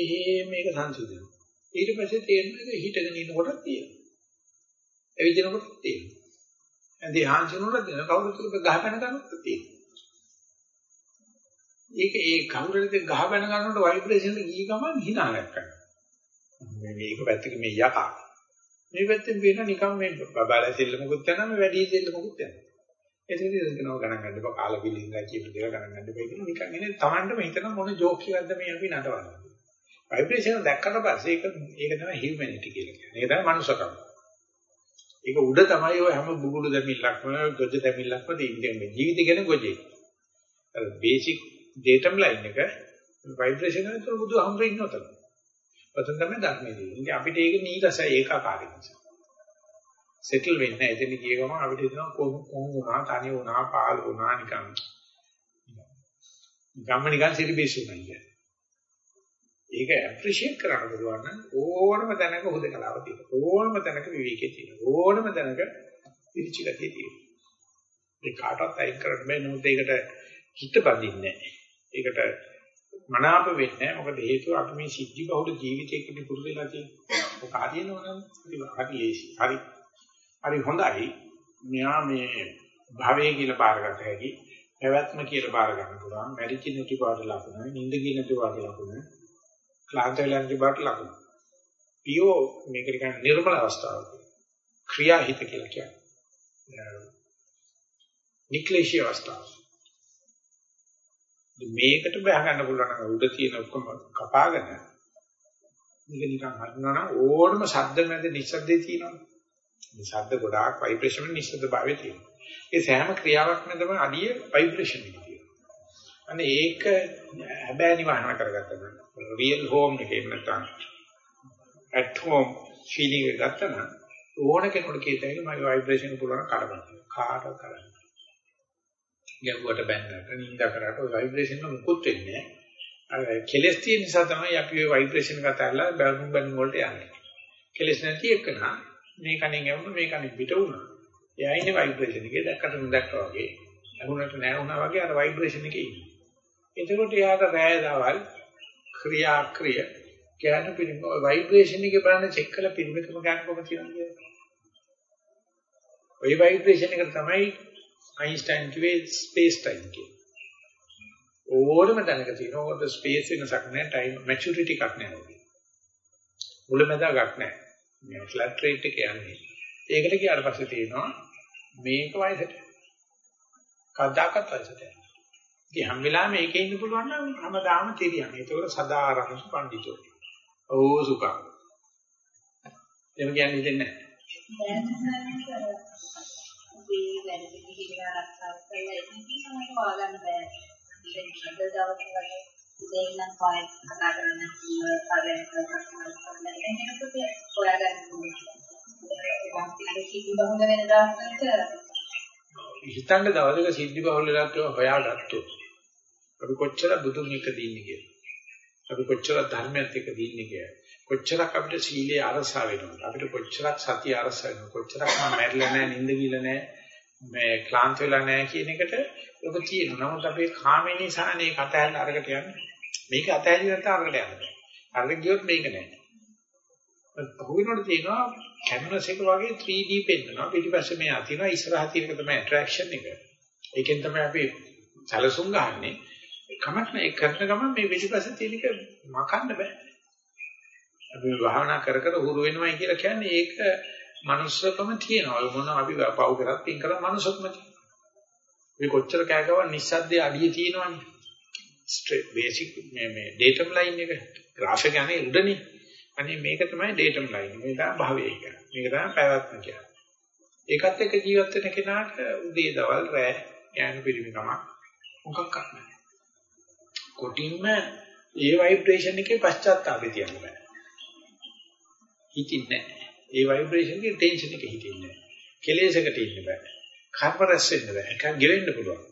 එහෙම මේක සංසිඳනවා. ඊට පස්සේ තේරෙනවා හිටගෙන ඉන්නකොට තියෙනවා. එවිදිනකොට තියෙනවා. ඇඳි හාන්සිනුනොත් දෙන කවුරුත් ගහපැන ගන්නත් තියෙනවා. ඒක ඒ කවුරුද ගහපැන ගන්නකොට ভাইබ්‍රේෂන් එක ගිය ගමන් hinaවක් කරනවා. මේ මේක පැත්තක මේ යකා. මේ පැත්තෙන් වෙන නිකන් මේ බබාලා සෙල්ල මොකුත් යනවා මේ වැඩි සෙල්ල මොකුත් යනවා. ඒකද ඉතින් ගණන් ගන්න බා කාලා බිලින්ගා කියන දේ ගණන් ගන්න බෑ කියන නිකන් ඉන්නේ Tamanටම හිතන මොන ජෝක් එකක්ද මේ අපි නටවන්නේ. ভাයිබ්‍රේෂන් දැක්කට පස්සේ ඒක ඒක තමයි හියුමැනිටි කියලා කියන්නේ. ඒක තමයි මනුෂ්‍යකම. ඒක උඩ තමයි ඔය හැම බුබුලු දෙමිල්ලක්ම, ගොජ දෙමිල්ලක්ම තියෙන්නේ. ජීවිතය ගැන ගොජේ. අර බේසික් ඩේටම් ලයින් එක ভাইබ්‍රේෂන් එක තුන බුදු හම්බෙ ඉන්නවත. පතන තමයි ධර්මයේ තියෙන්නේ. අපිට ඒක නීරසයි ඒකාකාරී නිසා. සෙටල් වෙන්නේ නැහැ. එතන ගිය ගමන් අපිට හිතනවා කොහොම කොහොම වුණා, තනි වුණා, පාළු වුණා නිකන්. ගම්ම නිකන් සිරිබේසුනා කියන්නේ. ඒක ඇප්‍රීෂিয়েට් කරන්න පුළුවන් නම් ඕනම තැනක හුදකලාව තියෙනවා. ඕනම තැනක විවේකයේ තියෙනවා. ඕනම තැනක පිරිචිගතිය තියෙනවා. ඒ කාටවත් අයින් කරන්න බෑ නෝත් ඒකට හිත බඳින්නේ නැහැ. ඒකට මනාප වෙන්නේ නැහැ. මොකද හේතුව අපි මේ සිද්ධි බහුල ජීවිතයකදී පුරුදු වෙලා තියෙනවා. ඔක හරියනවනම් හරි ඒසි. හරි. හරි හොඳයි. මෙයා මේ භවයේ කියලා බාරගත හැකි. පැවැත්ම කියලා බාර ගන්න පුළුවන්. මැරිච්ච නැති බාට ලකුණ, නිින්ද ගිය නැති බාට ලකුණ. ක්ලාන්ත වෙලා ඉඳි බාට ලකුණු. පියෝ මේක නිකන් නිර්මල අවස්ථාවක්. ක්‍රියාහිත කියලා කියන්නේ. නික්ලේශී අවස්ථාව. මේකට බහ ගන්න පුළුවන් නම් උඩ තියෙන ඔක්කොම කපාගෙන මේක නිකන් හදනවා නම් ඕනම ශබ්ද මැද නිශ්ශබ්දේ තියෙනවා. මේ ශබ්ද ගොඩාක් ভাইබ්‍රේෂන් නිශ්ශබ්ද භාවයේ තියෙනවා. ඒ සෑම ක්‍රියාවක් මැදම අඩිය ভাইබ්‍රේෂන් එක. අනේ ඒක හැබෑ නිවහන කරගත්තා නම් රියල් හෝම් එකේ නැත්නම් ඇට් හෝම් ෆීලිං එක ගත්තා නම් ඕන කෙනෙකුට කියතයි මගේ ভাইබ්‍රේෂන් පුළුවන් කරගන්න. කාට කරන්න. ගැඹුවට බැන්නට නිඳ කරාට ওই ভাইබ්‍රේෂන් එක මුකුත් වෙන්නේ නැහැ. අර කෙලස් තියෙන නිසා තමයි අපි ওই ভাইබ්‍රේෂන් එක තරලා බැලුම් බැලුම් වලට යන්නේ. කෙලස් නැති එකන මේ කණෙන් යවුණා මේ කණෙන් පිට වුණා. එයා ඉන්නේ ভাইබ්‍රේෂන් එකේ දැක්කට නොදැක්කා වගේ. අහුණට නැහැ වුණා වගේ අර ভাইබ්‍රේෂන් එකේ ඉන්නේ. එතකොට යාට රෑ දවල් ක්‍රියා ක්‍රිය ගැන පිළිම ভাইබ්‍රේෂන් එක බලන්න චෙක් කරලා පිළිමකම ගන්න කොහොමද කියන්නේ. ওই ভাইබ්‍රේෂන් එක තමයි අයින්ස්ටයින් කිව්වේ ස්පේස් ටයිම් කියන්නේ. ඕනම තැනක තියෙන ඕක ස්පේස් වෙනසක් නැහැ ටයිම් මැචියුරිටි එකක් නැහැ. මුලැමැදක් නැහැ. මේ ෆ්ලැට් රේට් එක යන්නේ. ඒකට ගියාට පස්සේ තියෙනවා මේක වයසට. කවදාකවත් වයසට. ඉතින් හැම වෙලාවෙම මේකේ ඉන්න පුළුවන් නම් හැමදාම තිරියන. ඒකවල සදාරහස පඬිතෝ. ඕ සුඛ. එහෙම කියන්නේ දෙන්නේ නැහැ. මේ වැඩ පිළිවෙල ආරක්ෂා කරලා ඉන්නේ තමයි හොයාගන්න බෑ. අද දවසේ වගේ දෙන්න පාය කතා කරන්න කියලා පරයන්ක කතා කරන්න එනකොට හොයාගන්න ඕනේ. හිතන්න දවසක සිද්ධි බහුල ඉලක්කව හොයාගත්තොත් අපි කොච්චර බුදුන් එක දින්නේ කියලා. අපි කොච්චර ධර්මයත් එක්ක දින්නේ කියලා. කොච්චරක් අපිට සීලේ අරසා වෙනවද? අපිට කොච්චරක් සතිය අරසා වෙනවද? කොච්චරක් මම මැරිලා නැහැ, නිින්ද ගිහලා නැහැ, මේ ක්ලාන්ත වෙලා නැහැ කියන එකට ඔබ තියෙනවා. නමුත් අපේ කාමේ නිසා නේ කතහැරලා අරකට යන්නේ. මේක අතහැරිය නැත්නම් අරකට යන්නේ. අරකට ගියොත් මේක නැහැ. පහුවෙනකොට තියෙනවා කැන්වස් එක වගේ 3D පෙන්නනවා. පිටිපස්සේ මේ අතිනවා ඉස්සරහ තියෙන එක තමයි ඇට්‍රැක්ෂන් එක. ඒකෙන් තමයි අපි සැලසුම් ගන්නෙ. කමක් නැහැ කරන ගමන් මේ පිටිපස්සේ තියෙන එක මකන්න බෑ. අපි භාවනා කර කර හුරු වෙනවයි කියලා කියන්නේ ඒක මනුස්සකම තියෙනවා. මොන අපි පව් කරත් පින් කරත් මනුස්සකම තියෙනවා. මේ කොච්චර කෑකව නිස්සද්දේ අඩිය තියෙනවනේ. ස්ට්‍රේට් බේසික් මේ මේ ඩේටම් ලයින් එක graph එක යන්නේ උඩනේ. අනේ මේක තමයි ඩේටම් ලයින්. මේක තමයි භවය කියන්නේ. මේක තමයි පැවැත්ම කියන්නේ. ඒකත් එක්ක ජීවත් වෙන කෙනාට උදේ දවල් රෑ ඥාන පිරිමිකමක් මොකක්වත් නැහැ. කොටින්ම ඒ ভাইබ්‍රේෂන් එකේ පශ්චාත්තාපේ තියන්න බෑ. හිතින්නේ නැහැ. ඒ ভাইබ්‍රේෂන් එකේ ටෙන්ෂන් එක හිතින්නේ නැහැ. කෙලෙසකට ඉන්න බෑ. කර්ම රැස් වෙන්න බෑ. ඒක ගෙවෙන්න පුළුවන්.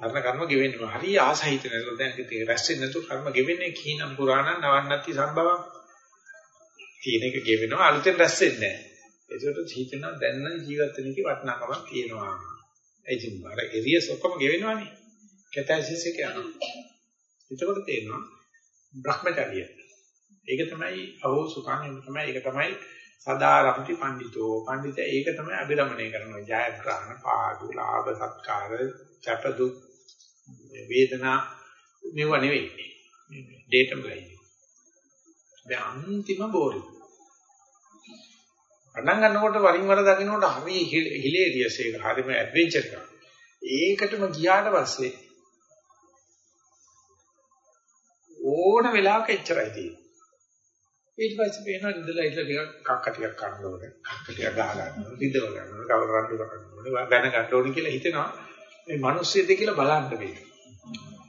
කර්ම කර්ම ගෙවෙන්න පුළුවන්. හරි ආසයි හිතන එක දැන් ඉතින් රැස් වෙන්නේ නැතු කර්ම ගෙවෙන්නේ කීනම් පුරාණ නවන්නති සම්භවම්. තියෙන එක ගෙවෙනවා අලුතෙන් රැස් වෙන්නේ නැහැ. ඒකට හිතනවා දැන් නම් ජීවත් වෙන එකේ වටිනාකමක් තියෙනවා. ඒ කියන්නේ අර එරියස් ඔක්කොම ගෙවෙනවානේ. කැතැසිස් එක යනවා. එතකොට තේරෙනවා Brahmacharya. ඒක තමයි අහෝ සුඛං ඒක තමයි ඒක තමයි සදාරම්ති පඬිතෝ. පඬිත ඒක තමයි අභිරමණය කරනවා. ජයග්‍රහණ පාඩු ලාභ සත්කාර සැප දුක් වේදනා මේව නෙවෙයි. Datum line. මේ අන්තිම බෝරි. පටන් ගන්නකොට වරින් වර දකින්නකොට හරි හිලේරියස් ඒක හරිම ඇඩ්වෙන්චර් එකක්. ඒකටම ගියාට පස්සේ ඕන වෙලාවක එච්චරයි තියෙන්නේ. ඊට පස්සේ පේනවා ඉඳලා ඉඳලා ටිකක් කක්ක ටිකක් කන්න ඕනේ. කක්ක ටිකක් ගහ ගන්න ඕනේ. රිදව ගන්න ඕනේ. කවර රණ්ඩු කරන්න ඕනේ. වැන ගන්න ඕනේ කියලා හිතෙනවා. මේ මිනිස්සුද කියලා බලන්න බෑ.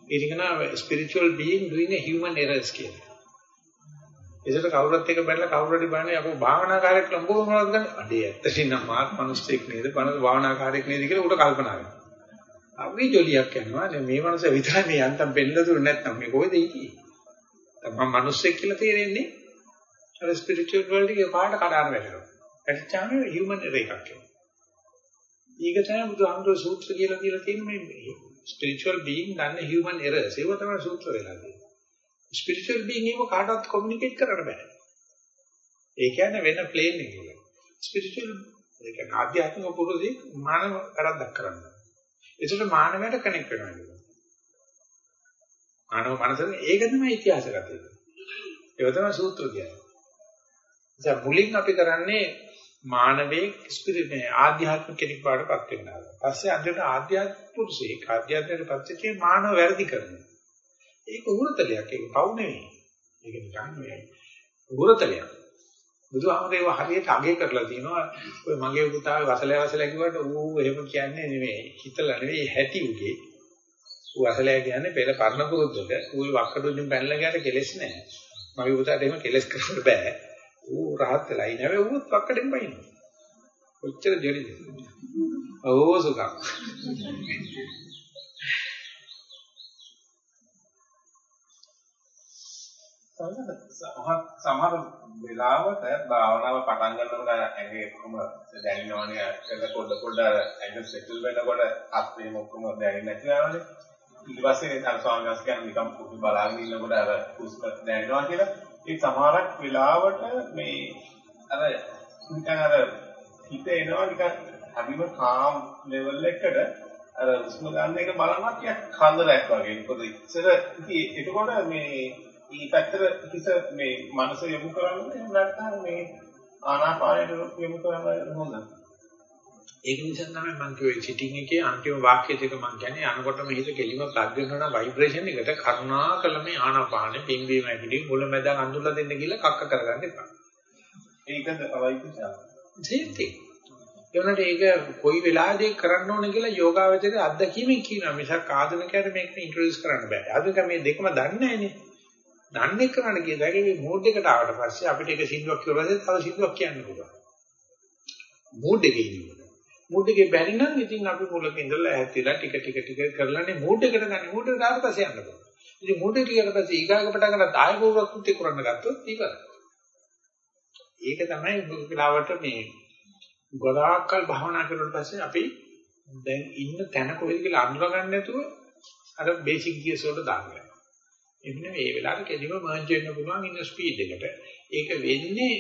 ඒක නා spiritual being doing a human errors කියලා. ඒකට කවුරුත් එක බැලලා කවුරු හරි බලන්නේ අපෝ භාවනාකාරයෙක් ලම්බෝ මොනවද ගන්න? අඩේ ඇත්තටින් නම් මාත් මිනිස්සෙක් නේද? බණ භාවනාකාරයෙක් නේද කියලා උට කල්පනා කරනවා. අපි ජොලියක් යනවා. මේ මනස විතරයි මේ යන්තම් බෙල්ල දුර නැත්නම් මේ කොහෙද ඉන්නේ? මම මිනිස්සෙක් කියලා තේරෙන්නේ අර ස්පිරිචුවල් වලට ගිය පාට කඩාන වැටෙනවා. වැටචාම හියුමන් එරර් එකක් කියනවා. ඊක තමයි බුදුහාමුදුරුවෝ සූත්‍ර කියලා කියලා තියෙන්නේ මේ ස්පිරිචුවල් බීන් දන්න හියුමන් එරර්ස් ඒව තමයි සූත්‍ර වෙලා තියෙන්නේ. ස්පිරිචුවල් බීන් එකව කාටවත් කොමියුනිකේට් කරන්න බෑ. ඒ කියන්නේ වෙන ප්ලේන් එකක. ස්පිරිචුවල් ඒ කියන්නේ ආධ්‍යාත්මික පුරුෂයෙක් මානව කරද්දක් කරන්න. ඒකට මානවයට කනෙක්ට් වෙනවා. මානව මනසෙන් ඒක තමයි ඉතිහාසගත එක. ඒක තමයි සූත්‍ර කියන්නේ. දැන් මුලින් අපි කරන්නේ මානවයේ ස්පිරිට් ආධ්‍යාත්මික කෙනෙක් වඩපත් වෙනවා. පස්සේ අන්තිමට ආධ්‍යාත්මික පුරුෂයෙක් ආධ්‍යාත්මික පත්‍චේ මානව වැරදි කරනවා. ඒක උහුරතලයක් ඒක පව් නෙවෙයි. ඒක නිකන් මේ උහුරතලයක්. බුදුහාමරේව හරියට අගය කරලා තිනවා ඔය මගේ පුතාගේ වසලය වසලය කිව්වට ඌ එහෙම කියන්නේ නෙවෙයි. හිතලා නෙවෙයි හැටි උගේ. ඌ වසලය කියන්නේ පෙර පරණ පුරුද්දක ඌ වක්කඩුලින් පැනලා ගියට කෙලස් නැහැ. මගේ පුතාට එහෙම කෙලස් කරන්න බෑ. ඌ රහත් වෙලා ඉන්නේ. හැබැයි ඌත් වක්කඩෙන් බයිනවා. කොච්චර ජොලිද? ඕ සුඛ. සමහර වෙලාවට භාවනාව පටන් ගන්නකොට ඇඟේ ඔක්කොම දැනෙනවනේ ඒක පොඩ පොඩ ඇඟ සෙටල් වෙනකොට අත්ේ ඔක්කොම දැනෙන්නේ නැති වෙනවනේ ඊට පස්සේ අර ස්වාමීන් වහන්සේ කියන්නේ නිකම් පුදු බලාගෙන ඉන්නකොට අර හුස්ම දැනෙනවා කියලා ඒ සමහරක් වෙලාවට මේ අර නිකන් අර හිත එනවා නිකන් හරිම කාම් ලෙවල් එකට අර හුස්ම ගන්න එක බලනවා කිය කන්දරයක් වගේ මොකද ඉතර ඉතින් එතකොට මේ මේ පැත්තට හිත මේ මනස යොමු කරන්නේ නැත්නම් මේ ආනාපානයට යොමු කරන්න හොඳයි. ඒක නිසා තමයි මම කිව්වේ සිටින් එකේ අන්තිම වාක්‍ය දෙක මම කියන්නේ අනකොටම හිත කෙලිම ප්ලග් වෙනවා වයිබ්‍රේෂන් එකට කරුණාකර මේ ආනාපානෙ පිම්බීම ඇවිදින් මුල මැද අඳුල්ලා දෙන්න කියලා කක්ක කරගන්න එපා. ඒකද අවයිකුසා. ජීවිතේ. ඒවනට ඒක කොයි වෙලාවදී කරන්න ඕන කියලා යෝගාවචරයේ අත්දැකීමෙන් කියනවා මිසක් ආධුනිකයට මේක ඉන්ට්‍රොඩියුස් කරන්න බෑ. ආධුනික මේ දෙකම දන්නේ නැහැනේ. දන්නේ කරන්න කියදාගේ මේ මෝඩ් එකට ආවට පස්සේ අපිට ඒක සින්දුවක් කියලා දැන් තව සින්දුවක් කියන්න පුළුවන්. මෝඩ් එකේ ඉන්නේ. මෝඩ් එකේ බැරි නම් ඉතින් අපි මුලක ඉඳලා ඇහැතිලා ටික ටික ටික කරලානේ මෝඩ් එකට ගන්නේ මෝඩ් එකට ආවට පස්සේ යන්න පුළුවන්. ඉතින් මෝඩ් එක ටිකට පස්සේ ඊගාක පටන් ගන්න ආයෝගයක් කෘත්‍ය කරන්න ගත්තොත් ඉවරයි. ඒක තමයි බුදුකලාවට මේ ගොඩාක්කල් භාවනා කරුවට පස්සේ අපි දැන් ඉන්න තැන කොහෙද කියලා අඳුර ගන්න නැතුව අර බේසික් ගියර්ස් වලට දානවා. එන්න මේ වෙලාවට කෙලිම මර්ජ් වෙන්න පුළුවන් ඉන්න ස්පීඩ් එකට. ඒක වෙන්නේ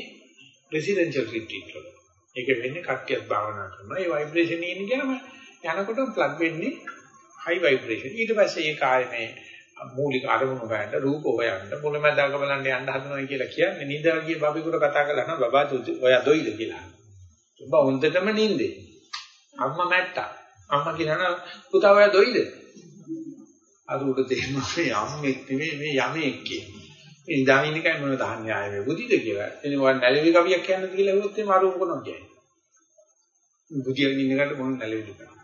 රෙසිඩෙන්ෂල් රිට්‍රීට් වල. ඒක වෙන්නේ කට්ටියක් භාවනා කරනවා. ඒ ভাইබ්‍රේෂන් එන ගියාම යනකොට ප්ලග් වෙන්නේ high vibration. ඊට පස්සේ ඒක ආයේ මේ මූලික අරමුණු ගන්න, රූප හොයන්න, මුලමඳාක බලන්න යන්න හදනවා කියලා කියන්නේ නිදාගිය බබිකුට කතා කරලා නම් බබා ඔයා දොයිද කියලා. ඔබ හොඳටම නිින්දේ. අම්මා මැට්ටා. අම්මා කියනවා පුතා ඔයා දොයිද? අර උඩ තේරෙනවා මේ අම්මෙක් නෙමෙයි මේ යමෙක් කියන්නේ. මේ ඉඳා ඉන්න කයි මොන දහන් න්‍යායමේ බුද්ධිද කියලා. එනේ වන් නැලෙවි කවියක් කියන්නද කියලා ඇහුවොත් එහම අරුම කරනවා කියන්නේ. බුද්ධියෙන් ඉන්න එකට මොන නැලෙවිද කරනවා.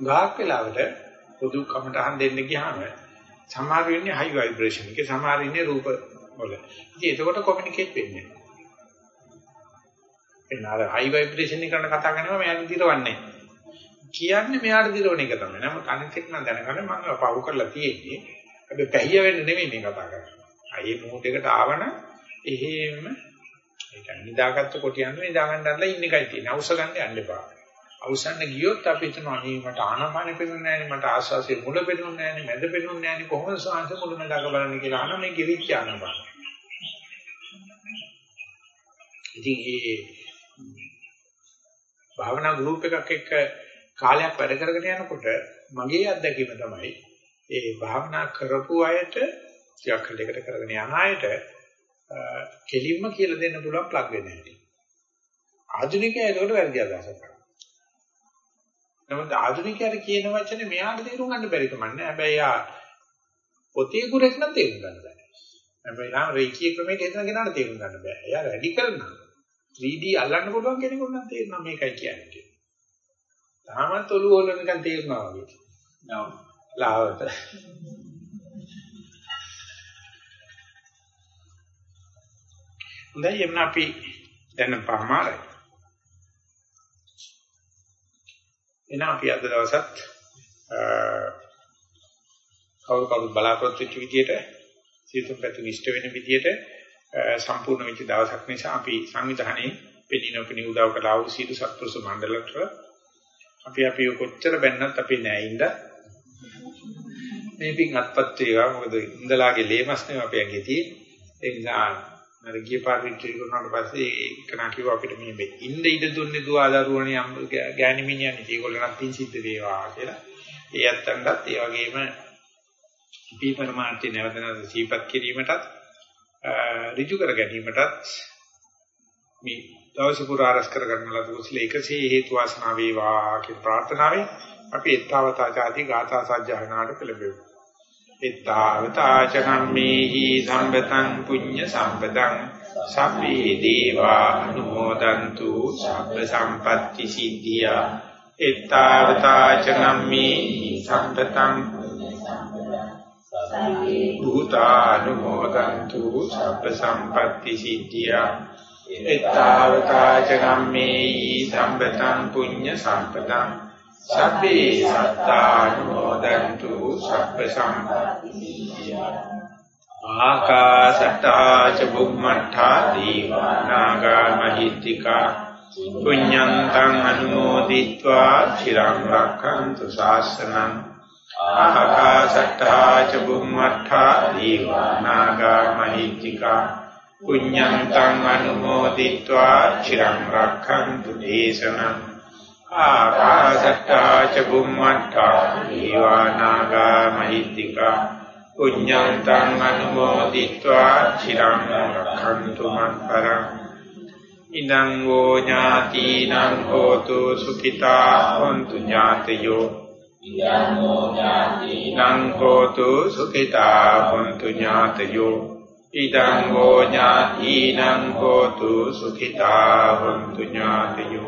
ගාක් වෙලාවට පොදු කමටහන් දෙන්න ගියාම සමහර වෙන්නේ හයි ভাইබ්‍රේෂන් එකේ සමහර ඉන්නේ රූප වල. ඉතින් එතකොට කොමියුනිකේට් වෙන්නේ නැහැ. එනාර හයි ভাইබ්‍රේෂන් එක කරන කතා කරනවා මෙයාට දිරවන්නේ කියන්නේ මෙයාට දිරවන එක තමයි. නමුත් අනිත් එක නම් දැනගන්න මම පහු කරලා තියෙන්නේ. අපි පැහිය වෙන්න නෙමෙයි මේ කතා කරන්නේ. අයේ මොහොතකට ආවන එහෙම ඒ කියන්නේ නිදාගත්ත කොටියන් නිදාගන්න අරලා ඉන්න එකයි තියෙන්නේ. අවශ්‍ය ගන්න යන්න එපා. අවසන්න ගියොත් අපි හිතනවා අනේ මට ආනපානෙ පෙනුන්නේ නැහැ මට ආස්වාසිය මුල පෙනුන්නේ නැහැ මැද පෙනුන්නේ නැහැ කොහොමද සාංශ මුල මැදක බලන්න කියලා අහන මේ කිවිච්ච ආනපාන. ඉතින් ඒ භාවනා ගෲප් එකක් එක්ක කාලයක් වැඩ කරගෙන යනකොට මගේ අත්දැකීම තමයි ඒ භාවනා කරපු අයට ටිකක් දෙකට කරගෙන යන අයට කෙලින්ම කියලා දෙන්න පුළුවන් ප්ලග් වෙන හැටි. ආධුනිකයා ඒකට වැරදි අදහසක් කරනවා. නමුත් ආධුනිකයාට කියන වචනේ මෙයාට තේරුම් ගන්න බැරි කමන්නේ. හැබැයි යා පොතේ ගුරෙක් නම් තේරුම් ගන්න බෑ. හැබැයි යා රේකී ක්‍රමයට හිතන කෙනාට තේරුම් ගන්න බෑ. එයා රැඩිකල් නම් 3D අල්ලන්න පුළුවන් කෙනෙකුට නම් තේරෙනවා මේකයි කියන්නේ. තාමත් ඔළුව වල නිකන් තේරෙනවා වගේ. නෝ ලාවට. හොඳයි. එන්න අපි දැන් පහමාරයි. එන අපි අද දවසත් කවුරු කවුරු බලාපොරොත්තු වෙච්ච විදියට සීතුම් පැතු නිෂ්ඨ වෙන විදියට සම්පූර්ණ වෙච්ච දවසක් නිසා අපි සංවිධානයේ පෙළීන පිණි උදව් කළා වූ සීතු සත්පුරුෂ මණ්ඩලට අපි අපි කොච්චර බැන්නත් අපි නෑින්ද මේ පින් අත්පත් වේවා. මොකද ඉඳලාගේ ලේමස් නේ අපි ඇගේ තියෙන්නේ. ඒ නිසා අර ගිය පාර විචාර කරනාට පස්සේ එකනා කිව්වා අපිට මේ ඉන්න ඉඩ දුන්නේ දුව ආදරුවනේ අම්ම ගෑණි මිනිහනේ ඒගොල්ලන්ට පින් සිද්ධ වේවා කියලා. ඒ ඇත්තන්ටත් ඒ වගේම අපි පරමාර්ථය නැවත නැවත සීපත් කිරීමටත් ඍජු කර ගැනීමටත් මේ දවස පුරා ආරස් කර ගන්න ලද කුසල එකසේ හේතු වාසනා වේවා කියන ප්‍රාර්ථනාවෙන් අපි ඊත්තාවතා ආදී ගාථා සජ්ජායනාට පෙළඹෙමු. Ittavata cakammehi sambatan punya sampatan sabbi deva anumodantu sabba sampatti siddhiya ittavata cakammehi sambatan bhuta anumodantu sabba sampatti siddhiya ittavata cakammehi sambatan punya sampatan සබ්බේ සත්තානුමෝදන්තු සබ්බ සම්පatti ආකාශට්ටා ච බුම්මට්ටා දීවානාගා මහිත්‍තිකා පුඤ්ඤන්තං අනුමෝදිत्वा චිරං රක්ඛන්තු ශාසනං ආකාශට්ටා ච බුම්මට්ටා දීවානාගා මහිත්‍තිකා පුඤ්ඤන්තං අනුමෝදිत्वा චිරං රක්ඛන්තු දේශනං. ආකාශට්ටා ච බුම්මට්ටා දීවානාගා මහිත්‍තිකා පුඤ්ඤන්තං අනුමෝදිत्वा චිරං රක්ඛන්තු මං පරං ඉදං වූ ඥාතිනං හෝතු සුඛිතා හොන්තු ඥාතයෝ ඉදං වූ ඥාතිනං හෝතු සුඛිතා හොන්තු ඥාතයෝ ඉදං වූ ඥාතිනං හෝතු සුඛිතා හොන්තු ඥාතයෝ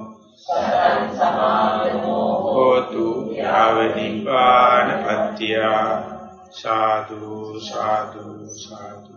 හෝතු යාව නිපාන පත්‍ය සාදු සාදු සාදු